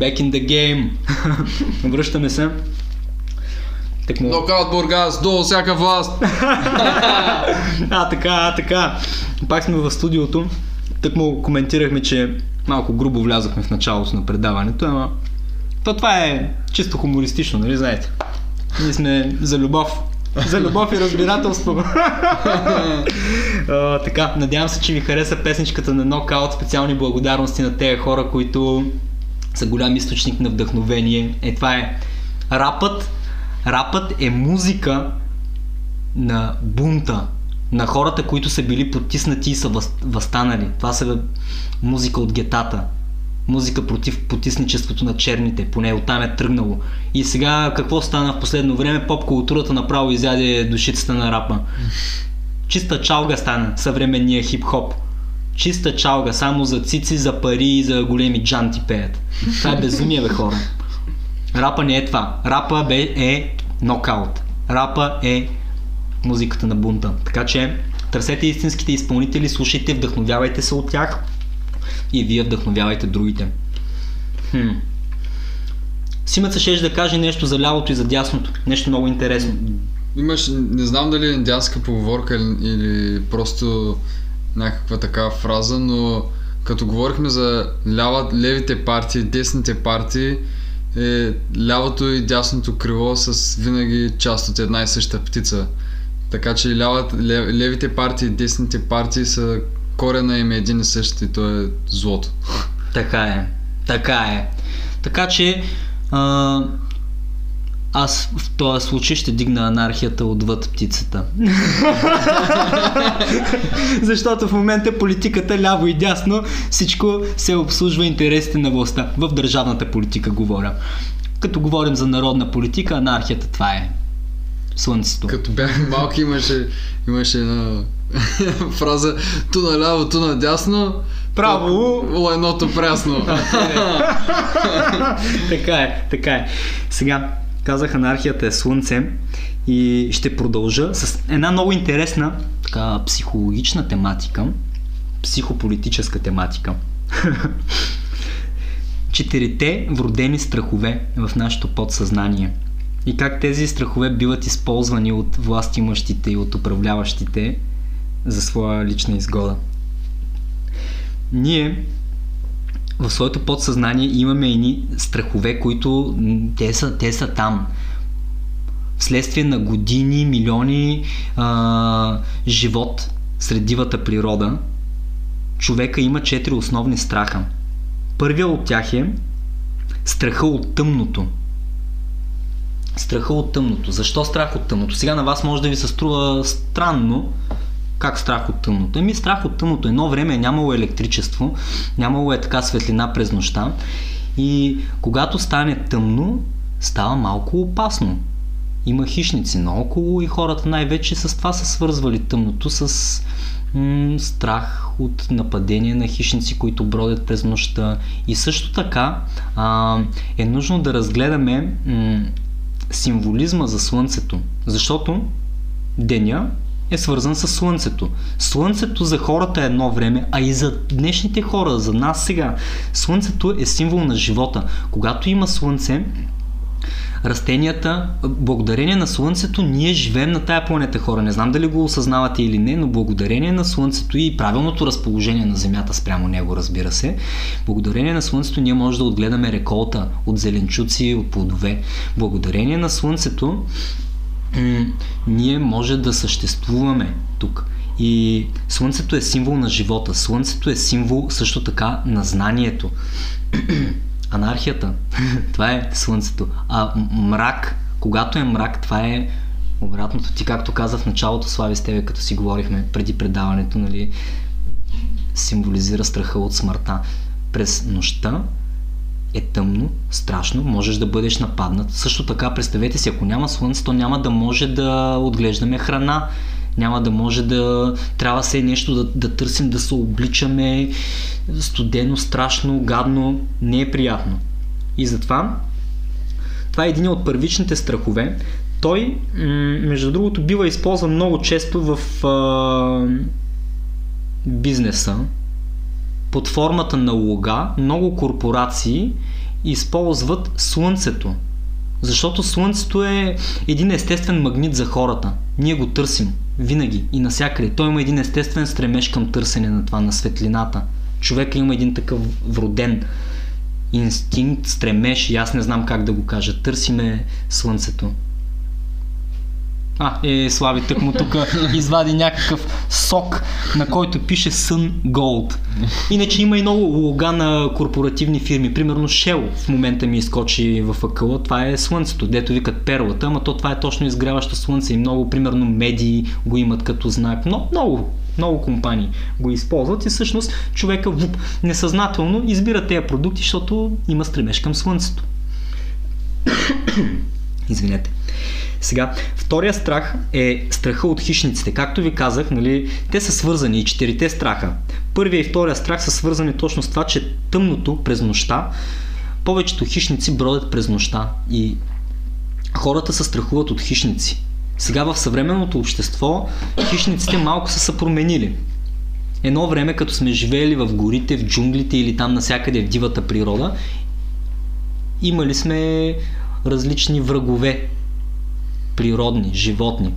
Back in the game. Връщаме се. Так му... Нокаут Бургас, до всяка власт! А, така, а, така. Пак сме в студиото. Так му коментирахме, че малко грубо влязохме в началото на предаването, ама то това е чисто хумористично, нали знаете? Ние сме за любов. За любов и разбирателство. а, така, надявам се, че ви хареса песничката на Нокаут. Специални благодарности на тези хора, които са голям източник на вдъхновение. Е, това е рапът. Рапът е музика на бунта, на хората, които са били потиснати и са въз- възстанали. Това са музика от гетата. Музика против потисничеството на черните, поне оттам е тръгнало. И сега какво стана в последно време? Поп културата направо изяде душицата на рапа. Чиста чалга стана съвременния хип-хоп. Чиста чалга, само за цици, за пари и за големи джанти пеят. Това е безумие, бе хора. Рапа не е това. Рапа бе, е нокаут. Рапа е музиката на бунта. Така че търсете истинските изпълнители, слушайте, вдъхновявайте се от тях и вие вдъхновявайте другите. Хм. Симът се да каже нещо за лявото и за дясното. Нещо много интересно. Имаш, не знам дали е индианска поговорка или, или просто някаква такава фраза, но като говорихме за лява, левите партии, десните партии, е лявото и дясното крило с винаги част от една и съща птица. Така че лявата, лев, левите партии и десните партии са корена им един и същ и то е злото. Така е. Така е. Така че а, аз в този случай ще дигна анархията отвъд птицата. Защото в момента политиката ляво и дясно всичко се обслужва интересите на властта. В държавната политика говоря. Като говорим за народна политика, анархията това е слънцето. Като бях малки имаше, имаше една фраза ту наляво, ту надясно. Право. Лайното прясно. така е, така е. Сега, казах анархията е слънце и ще продължа с една много интересна така, психологична тематика, психополитическа тематика. Четирите вродени страхове в нашето подсъзнание – и как тези страхове биват използвани от властимащите и от управляващите за своя лична изгода. Ние в своето подсъзнание имаме едни страхове, които те са, те са там. Вследствие на години, милиони а, живот сред дивата природа, човека има четири основни страха. Първият от тях е страха от тъмното – страха от тъмното. Защо страх от тъмното? Сега на вас може да ви се струва странно, как страх от тъмното? Еми страх от тъмното. Едно време е нямало електричество, нямало е така светлина през нощта и когато стане тъмно, става малко опасно. Има хищници наоколо и хората най-вече с това са свързвали тъмното с м- страх от нападение на хищници, които бродят през нощта. И също така а, е нужно да разгледаме м- символизма за Слънцето, защото деня е свързан с Слънцето. Слънцето за хората е едно време, а и за днешните хора, за нас сега. Слънцето е символ на живота. Когато има Слънце, растенията, благодарение на Слънцето, ние живеем на тая планета хора. Не знам дали го осъзнавате или не, но благодарение на Слънцето и правилното разположение на Земята спрямо него, разбира се, благодарение на Слънцето ние може да отгледаме реколта от зеленчуци, от плодове. Благодарение на Слънцето м- ние може да съществуваме тук. И Слънцето е символ на живота. Слънцето е символ също така на знанието. Анархията. това е слънцето. А мрак, когато е мрак, това е обратното. Ти, както каза в началото, Слави с тебе, като си говорихме преди предаването, нали, символизира страха от смъртта. През нощта е тъмно, страшно, можеш да бъдеш нападнат. Също така, представете си, ако няма слънце, то няма да може да отглеждаме храна няма да може да трябва се нещо да, да търсим, да се обличаме студено, страшно, гадно, не е приятно. И затова това е един от първичните страхове. Той, между другото, бива използван много често в а, бизнеса под формата на лога. Много корпорации използват слънцето. Защото слънцето е един естествен магнит за хората. Ние го търсим. Винаги и насякъде. Той има един естествен стремеж към търсене на това, на светлината. Човека има един такъв вроден инстинкт, стремеж и аз не знам как да го кажа. Търсиме слънцето. А, е, Слави, тък му тук извади някакъв сок, на който пише Sun Gold. Иначе има и много лога на корпоративни фирми. Примерно Shell в момента ми изкочи в акъла. Това е слънцето, дето викат перлата, ама то това е точно изгряващо слънце и много, примерно, медии го имат като знак. Но, много Много компании го използват и всъщност човека вуп, несъзнателно избира тези продукти, защото има стремеж към слънцето. Извинете. Сега, втория страх е страха от хищниците. Както ви казах, нали, те са свързани и четирите страха. Първия и втория страх са свързани точно с това, че тъмното през нощта, повечето хищници бродят през нощта и хората се страхуват от хищници. Сега в съвременното общество хищниците малко са се променили. Едно време, като сме живеели в горите, в джунглите или там насякъде в дивата природа, имали сме различни врагове, природни, животни.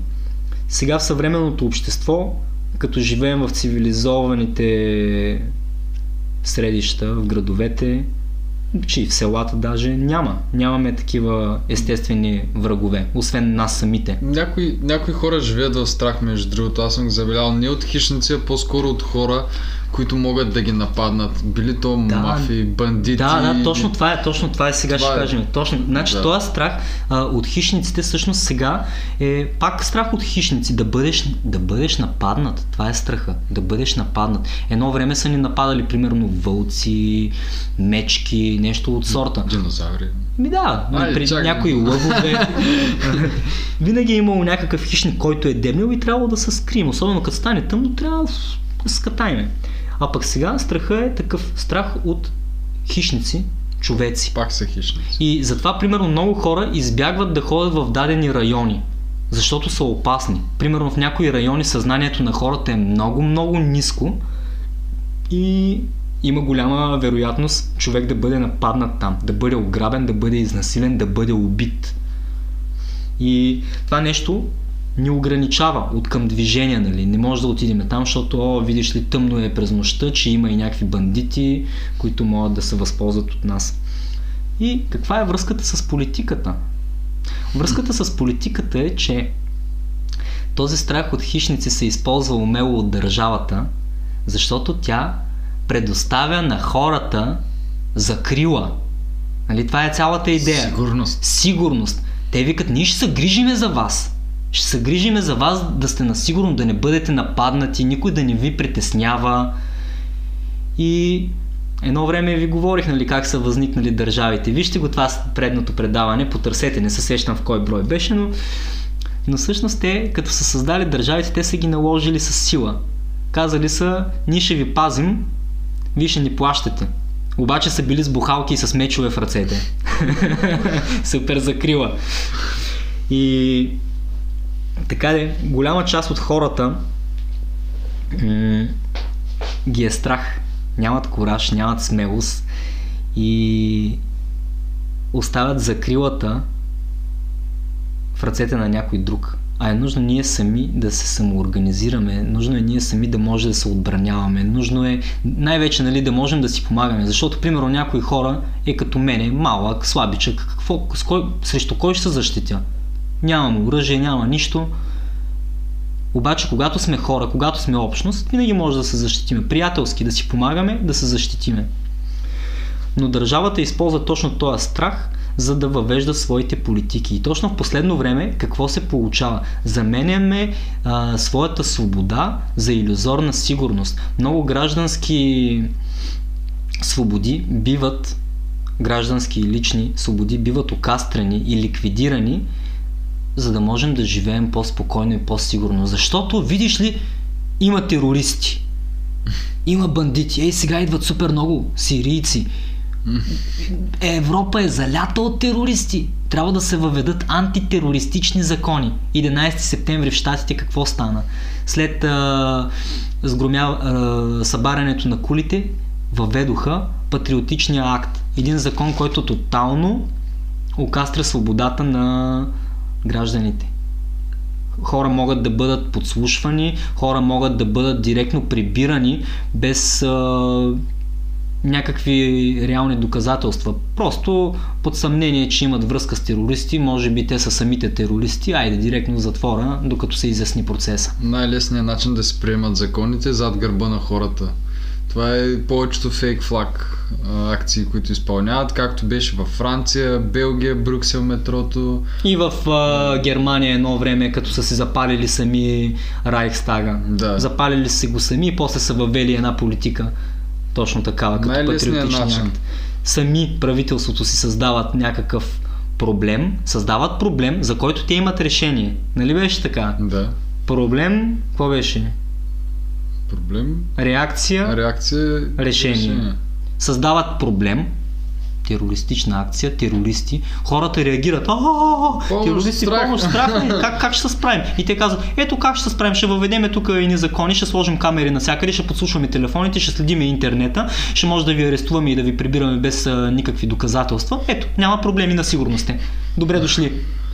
Сега в съвременното общество, като живеем в цивилизованите средища, в градовете, че и в селата даже няма. Нямаме такива естествени врагове, освен нас самите. Някои, някои хора живеят в страх, между другото. Аз съм го забелял не от хищници, а по-скоро от хора, които могат да ги нападнат. Били то Да. мафии, бандити. Да, да, точно това е, точно това е сега Това ще е. кажем. Точно, значи Да. този страх а, от хищниците всъщност сега е пак страх от хищници, да бъдеш, да бъдеш нападнат. Това е страха, да бъдеш нападнат. Едно време са ни нападали примерно вълци, мечки, нещо от сорта. Динозаври. Ми да, Айде, при чакай. някои лъвове. Винаги е имало някакъв хищник, който е дебнил и трябвало да се скрием. Особено като стане тъмно, трябва да скатайме. А пък сега страха е такъв страх от хищници, човеци. Пак са хищници. И затова, примерно, много хора избягват да ходят в дадени райони, защото са опасни. Примерно в някои райони съзнанието на хората е много, много ниско и има голяма вероятност човек да бъде нападнат там, да бъде ограбен, да бъде изнасилен, да бъде убит. И това нещо ни ограничава от към движение, нали? Не може да отидем там, защото, о, видиш ли, тъмно е през нощта, че има и някакви бандити, които могат да се възползват от нас. И каква е връзката с политиката? Връзката с политиката е, че този страх от хищници се използва умело от държавата, защото тя предоставя на хората закрила. Нали, това е цялата идея. Сигурност. Сигурност. Те викат, ние ще се грижиме за вас. Ще се грижиме за вас да сте насигурно, да не бъдете нападнати, никой да не ви притеснява. И едно време ви говорих, нали, как са възникнали държавите. Вижте го това предното предаване, потърсете, не се сещам в кой брой беше, но, но всъщност те, като са създали държавите, те са ги наложили с сила. Казали са, ние ще ви пазим, вие ще ни плащате. Обаче са били с бухалки и с мечове в ръцете. Супер закрила. И така де, голяма част от хората м- ги е страх. Нямат кораж, нямат смелост и оставят закрилата в ръцете на някой друг. А е нужно ние сами да се самоорганизираме, нужно е ние сами да може да се отбраняваме, нужно е най-вече нали, да можем да си помагаме, защото примерно някои хора е като мене, малък, слабичък, какво, с кой, срещу кой ще се защитя? Нямам оръжие, няма нищо. Обаче, когато сме хора, когато сме общност, винаги може да се защитиме. Приятелски да си помагаме, да се защитиме. Но държавата използва точно този страх, за да въвежда своите политики. И точно в последно време какво се получава? Заменяме а, своята свобода за иллюзорна сигурност. Много граждански свободи биват, граждански и лични свободи биват окастрени и ликвидирани, за да можем да живеем по-спокойно и по-сигурно. Защото, видиш ли, има терористи. Има бандити. Ей, сега идват супер много сирийци. Европа е залята от терористи. Трябва да се въведат антитерористични закони. 11 септември в Штатите какво стана? След а, сгромя, а, събарянето на кулите, въведоха патриотичния акт. Един закон, който тотално окастря свободата на гражданите. Хора могат да бъдат подслушвани, хора могат да бъдат директно прибирани без а, някакви реални доказателства. Просто под съмнение, че имат връзка с терористи, може би те са самите терористи, айде директно в затвора, докато се изясни процеса. Най-лесният начин да се приемат законите е зад гърба на хората. Това е повечето фейк флаг акции, които изпълняват, както беше във Франция, Белгия, Брюксел, метрото. И в а, Германия едно време, като са си запалили сами Райхстага. Да. Запалили си го сами и после са въвели една политика. Точно такава, като патриотичен акт. Сами правителството си създават някакъв проблем, създават проблем, за който те имат решение. Нали беше така? Да. Проблем, какво беше? Проблем, Реакция, реакция, решение. Създават проблем, терористична акция, терористи, хората реагират, Помощ, терористи, страх. помощ, страх, е, как, как ще се справим? И те казват, ето как ще се справим, ще въведеме тук и закони, ще сложим камери навсякъде, ще подслушваме телефоните, ще следиме интернета, ще може да ви арестуваме и да ви прибираме без а, никакви доказателства. Ето, няма проблеми на сигурност. е. Добре дошли.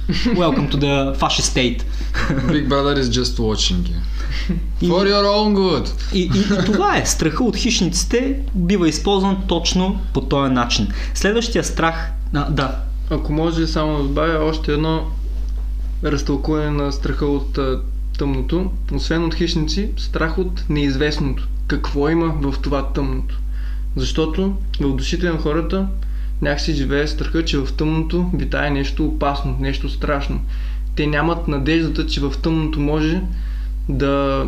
Welcome to the fascist state. Big Brother is just watching you. For your own good. И, и, и това е. Страха от хищниците бива използван точно по този начин. Следващия страх... А, да. Ако може само да добавя още едно разтълкуване на страха от а, тъмното. Освен от хищници, страх от неизвестното. Какво има в това тъмното? Защото в душите на хората някакси живее страха, че в тъмното витае нещо опасно, нещо страшно. Те нямат надеждата, че в тъмното може да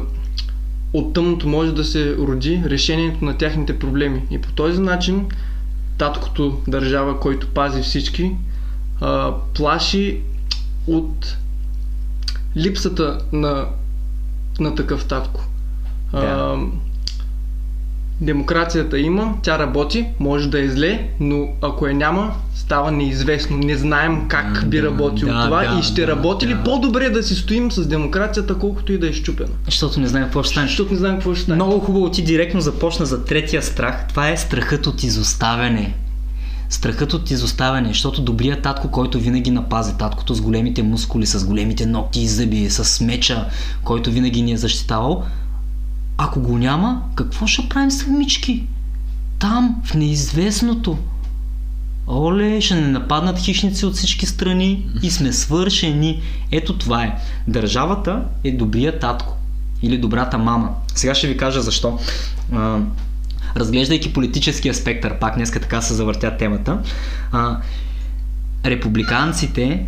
от тъмното може да се роди решението на тяхните проблеми. И по този начин таткото държава, който пази всички, а, плаши от липсата на, на такъв татко. А, Да. Демокрацията има, тя работи, може да е зле, но ако я няма, става неизвестно. Не знаем как би работил да, това да, и ще да, работи ли да. по-добре да си стоим с демокрацията, колкото и да е щупена. Защото не знаем какво ще стане. Защото не знаем какво ще стане. Много хубаво ти директно започна за третия страх. Това е страхът от изоставяне. Страхът от изоставяне, защото добрият татко, който винаги напази, таткото с големите мускули, с големите ногти и зъби, с меча, който винаги ни е защитавал, ако го няма, какво ще правим самички? Там, в неизвестното. Оле, ще не нападнат хищници от всички страни и сме свършени. Ето това е. Държавата е добрият татко или добрата мама. Сега ще ви кажа защо. А, разглеждайки политическия спектър, пак днеска така се завъртя темата, а, републиканците,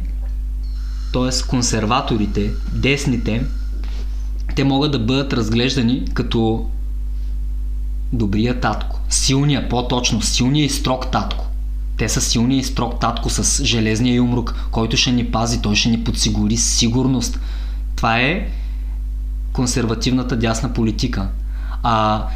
т.е. консерваторите, десните, те могат да бъдат разглеждани като добрия татко. Силния, по-точно, силния и строг татко. Те са силния и строг татко с железния юмрук, който ще ни пази, той ще ни подсигури сигурност. Това е консервативната дясна политика. А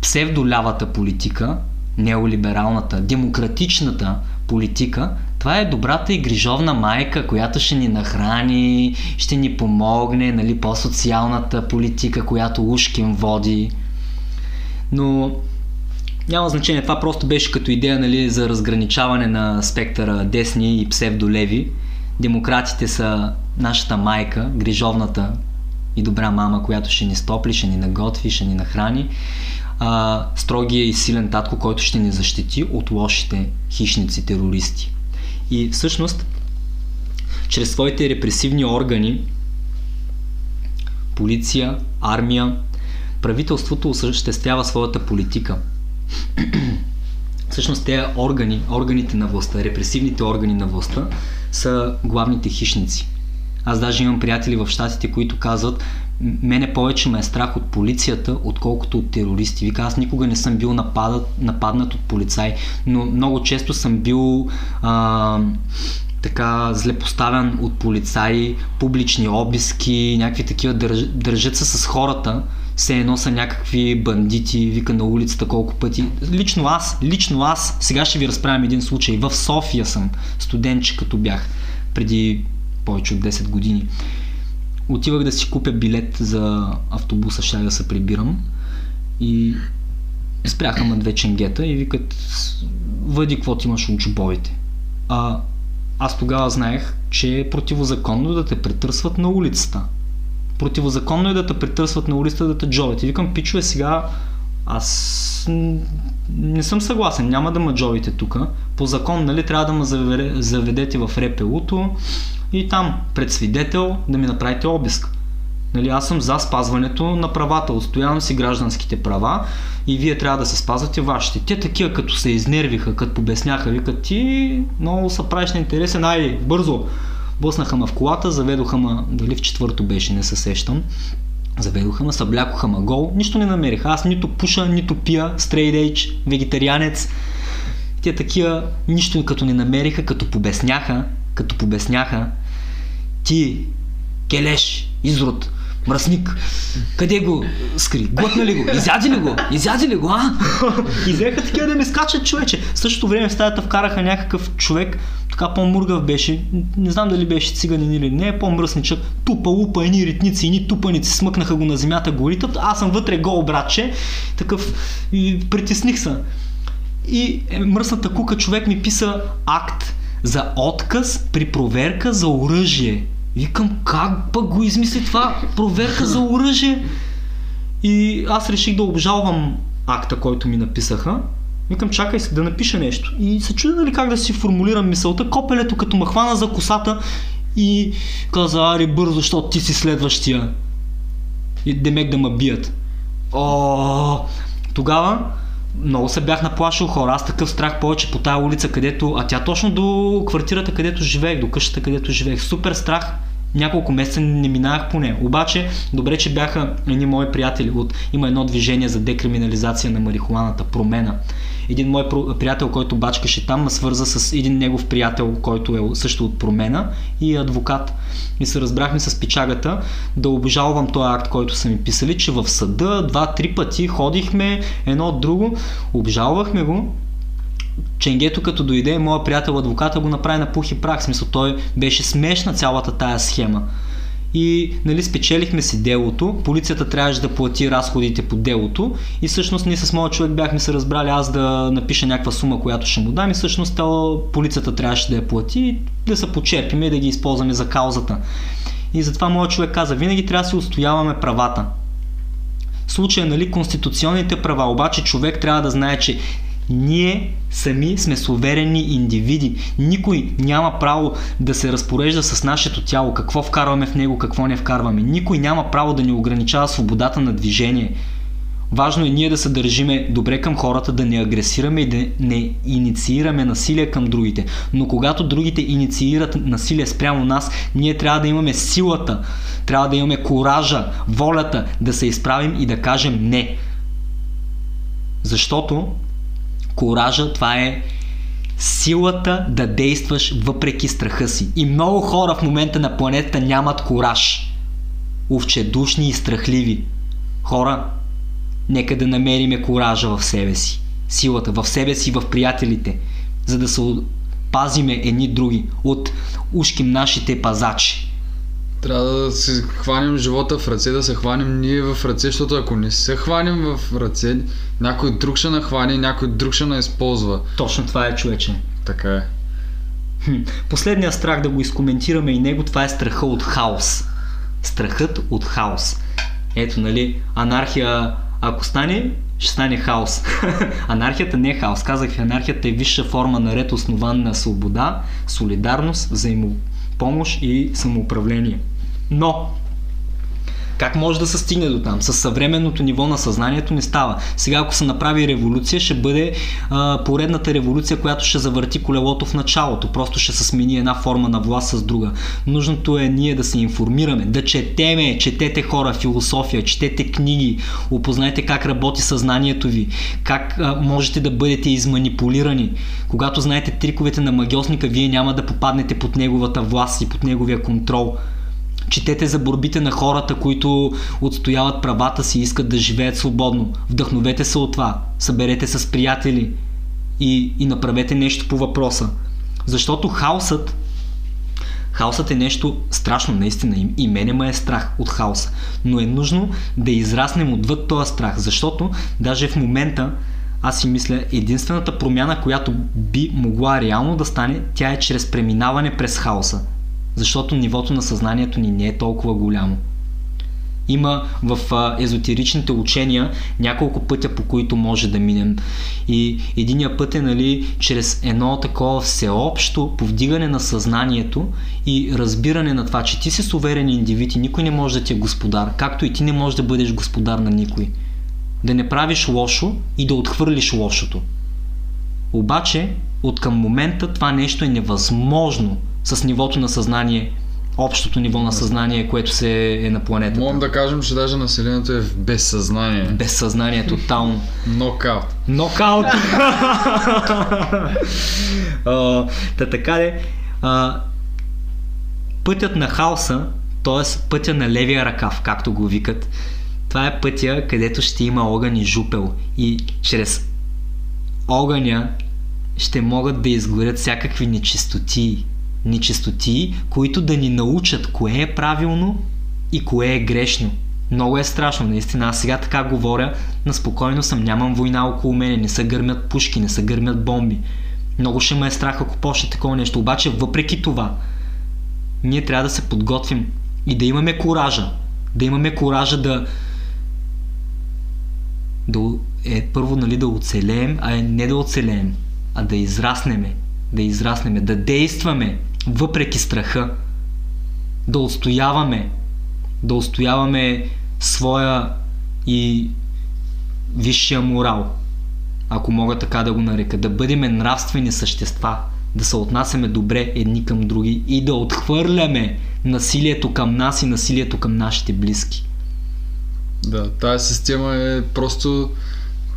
псевдолявата политика, неолибералната, демократичната политика, това е добрата и грижовна майка, която ще ни нахрани, ще ни помогне, нали, по-социалната политика, която ушким води. Но няма значение, това просто беше като идея нали, за разграничаване на спектъра десни и псевдолеви. Демократите са нашата майка, грижовната и добра мама, която ще ни стопли, ще ни наготви, ще ни нахрани. А, строгия и силен татко, който ще ни защити от лошите хищници, терористи. И всъщност, чрез своите репресивни органи, полиция, армия, правителството осъществява своята политика. Всъщност тези органи, органите на властта, репресивните органи на властта са главните хищници. Аз даже имам приятели в щатите, които казват, «М- мене повече ме е страх от полицията, отколкото от терористи. Вика, аз никога не съм бил нападат, нападнат от полицай, но много често съм бил а, така злепоставен от полицаи, публични обиски, някакви такива държ, държат се с хората, все едно са някакви бандити, вика на улицата колко пъти. Лично аз, лично аз, сега ще ви разправям един случай. В София съм, студентче като бях, преди повече от 10 години. Отивах да си купя билет за автобуса, ще да се прибирам и спряха ма две ченгета и викат въди какво ти имаш от джобовете. А, аз тогава знаех, че е противозаконно да те претърсват на улицата. Противозаконно е да те претърсват на улицата да те джобят. И викам, пичове, сега аз не съм съгласен, няма да ме джобите тук. По закон, нали, трябва да ме заведе- заведете в РПУ-то и там, пред свидетел, да ми направите обиск. Нали, аз съм за спазването на правата, отстоявам си гражданските права и вие трябва да се спазвате вашите. Те такива като се изнервиха, като побесняха, викат ти много са правиш на интересен, ай, бързо. Блъснаха ма в колата, заведоха ма, дали в четвърто беше, не се сещам. Заведоха ма, съблякоха ма гол, нищо не намерих. Аз нито пуша, нито пия, стрейт ейдж, вегетарианец. Те такива нищо като не намериха, като побесняха, като побесняха. Ти, келеш, изрод, мръсник, къде го скри? Глътна ли го? Изяди ли го? Изяди ли го, а? И такива да ме скачат човече. В същото време в стаята вкараха някакъв човек, така по-мургав беше, не знам дали беше циганин или не, по-мръсничък, тупа, лупа, едни ритници, едни тупаници, смъкнаха го на земята, горитат, аз съм вътре гол, братче, такъв, и притесних се. И е, мръсната кука човек ми писа акт за отказ при проверка за оръжие. Викам, как пък го измисли това? Проверка за оръжие? И аз реших да обжалвам акта, който ми написаха. Викам, чакай се да напиша нещо. И се чудя нали как да си формулирам мисълта. Копелето като ме хвана за косата и каза, ари бързо, защото ти си следващия. И демек да ме бият. О, тогава много се бях наплашил хора. Аз такъв страх повече по тази улица, където... А тя точно до квартирата, където живеех, до къщата, където живеех. Супер страх. Няколко месеца не минавах по нея. Обаче, добре, че бяха едни мои приятели от... Има едно движение за декриминализация на марихуаната, промена. Един мой приятел, който бачкаше там, ме свърза с един негов приятел, който е също от промена и е адвокат. И се разбрахме с печагата да обжалвам този акт, който са ми писали, че в съда два-три пъти ходихме едно от друго, обжалвахме го, Ченгето като дойде, моя приятел адвоката го направи на пух и прах. Смисъл, той беше смешна цялата тая схема. И нали, спечелихме си делото, полицията трябваше да плати разходите по делото и всъщност ние с моят човек бяхме се разбрали аз да напиша някаква сума, която ще му дам и всъщност то, полицията трябваше да я плати и да се почерпиме и да ги използваме за каузата. И затова моят човек каза, винаги трябва да си устояваме правата. В случая, нали, конституционните права, обаче човек трябва да знае, че ние сами сме суверенни индивиди. Никой няма право да се разпорежда с нашето тяло, какво вкарваме в него, какво не вкарваме. Никой няма право да ни ограничава свободата на движение. Важно е ние да се държиме добре към хората, да не агресираме и да не инициираме насилие към другите. Но когато другите инициират насилие спрямо нас, ние трябва да имаме силата, трябва да имаме коража, волята да се изправим и да кажем не. Защото коража това е силата да действаш въпреки страха си. И много хора в момента на планетата нямат кораж. Овчедушни и страхливи. Хора, нека да намериме коража в себе си. Силата в себе си, в приятелите, за да се пазиме едни други от ушким нашите пазачи. Трябва да се хванем живота в ръце, да се хванем ние в ръце, защото ако не се хванем в ръце, някой друг ще нахване, някой друг ще използва. Точно това е човече. Така е. Последният страх да го изкоментираме и него, това е страха от хаос. Страхът от хаос. Ето, нали, анархия, ако стане, ще стане хаос. Анархията не е хаос. Казах, анархията е висша форма на ред, основан на свобода, солидарност, взаимопомощ и самоуправление. Но, как може да се стигне до там? С съвременното ниво на съзнанието не става. Сега, ако се направи революция, ще бъде а, поредната революция, която ще завърти колелото в началото. Просто ще се смени една форма на власт с друга. Нужното е ние да се информираме, да четеме, четете хора философия, четете книги, опознайте как работи съзнанието ви, как а, можете да бъдете изманипулирани. Когато знаете триковете на магиосника, вие няма да попаднете под неговата власт и под неговия контрол. Четете за борбите на хората, които отстояват правата си и искат да живеят свободно. Вдъхновете се от това. Съберете с приятели и, и направете нещо по въпроса. Защото хаосът Хаосът е нещо страшно, наистина. И, мене ме е страх от хаоса. Но е нужно да израснем отвъд този страх, защото даже в момента аз си мисля, единствената промяна, която би могла реално да стане, тя е чрез преминаване през хаоса защото нивото на съзнанието ни не е толкова голямо. Има в езотеричните учения няколко пътя, по които може да минем. И единия път е, нали, чрез едно такова всеобщо повдигане на съзнанието и разбиране на това, че ти си суверен индивид и никой не може да ти е господар, както и ти не можеш да бъдеш господар на никой. Да не правиш лошо и да отхвърлиш лошото. Обаче, от към момента това нещо е невъзможно с нивото на съзнание, общото ниво на съзнание, което се е на планетата. Можем да кажем, че даже населението е в безсъзнание. Без съзнание тотално. Нокаут. Нокаут! Та така де, а, пътят на хаоса, т.е. пътя на левия ръкав, както го викат, това е пътя, където ще има огън и жупел. И чрез огъня ще могат да изгорят всякакви нечистоти. Нечистоти, които да ни научат кое е правилно и кое е грешно. Много е страшно, наистина. Аз сега така говоря, на спокойно съм, нямам война около мене, не се гърмят пушки, не се гърмят бомби. Много ще ме е страх, ако почне такова нещо. Обаче, въпреки това, ние трябва да се подготвим и да имаме коража. Да имаме коража да, да е първо нали, да оцелеем, а е не да оцелеем, а да израснеме, да израснеме, да действаме въпреки страха, да отстояваме, да отстояваме своя и висшия морал, ако мога така да го нарека, да бъдеме нравствени същества, да се отнасяме добре едни към други и да отхвърляме насилието към нас и насилието към нашите близки. Да, тази система е просто...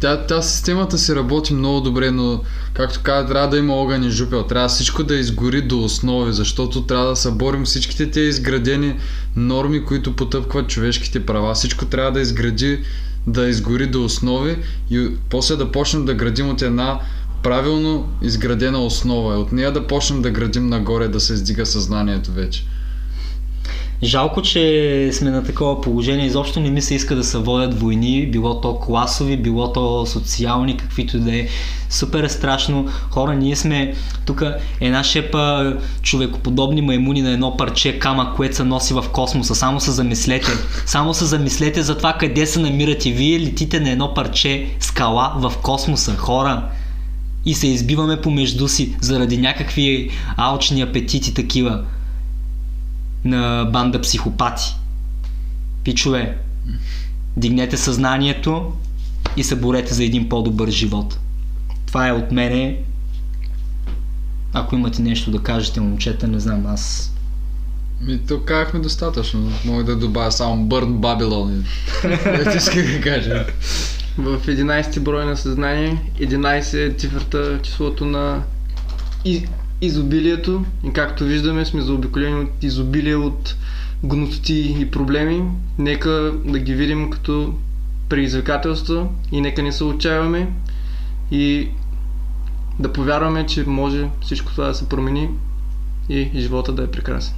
Тя, тя системата си работи много добре, но както каза, трябва да има огън и жупел. Трябва всичко да изгори до основи, защото трябва да съборим всичките тези изградени норми, които потъпкват човешките права. Всичко трябва да изгради, да изгори до основи и после да почнем да градим от една правилно изградена основа. От нея да почнем да градим нагоре, да се издига съзнанието вече. Жалко, че сме на такова положение. Изобщо не ми се иска да се водят войни, било то класови, било то социални, каквито да е. Супер е страшно. Хора, ние сме тук една шепа човекоподобни маймуни на едно парче камък, което се носи в космоса. Само се замислете. Само се замислете за това къде се намирате. Вие летите на едно парче скала в космоса. Хора, и се избиваме помежду си заради някакви алчни апетити такива на банда психопати. Пичове, дигнете съзнанието и се борете за един по-добър живот. Това е от мене. Ако имате нещо да кажете, момчета, не знам, аз Ми, то казахме достатъчно. Мога да добавя само Бърн Бабилон. Ето исках да кажа. В 11 брой на съзнание, 11 е цифрата, числото на и, изобилието. И както виждаме, сме заобиколени от изобилие от гностоти и проблеми. Нека да ги видим като предизвикателства и нека не се отчаяваме и да повярваме, че може всичко това да се промени и живота да е прекрасен.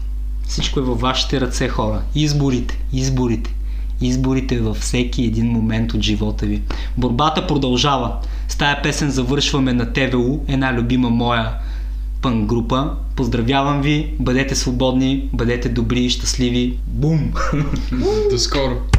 Всичко е във вашите ръце, хора. Изборите, изборите. Изборите във всеки един момент от живота ви. Борбата продължава. С тая песен завършваме на ТВУ, една любима моя пън група. Поздравявам ви, бъдете свободни, бъдете добри и щастливи. Бум! До скоро.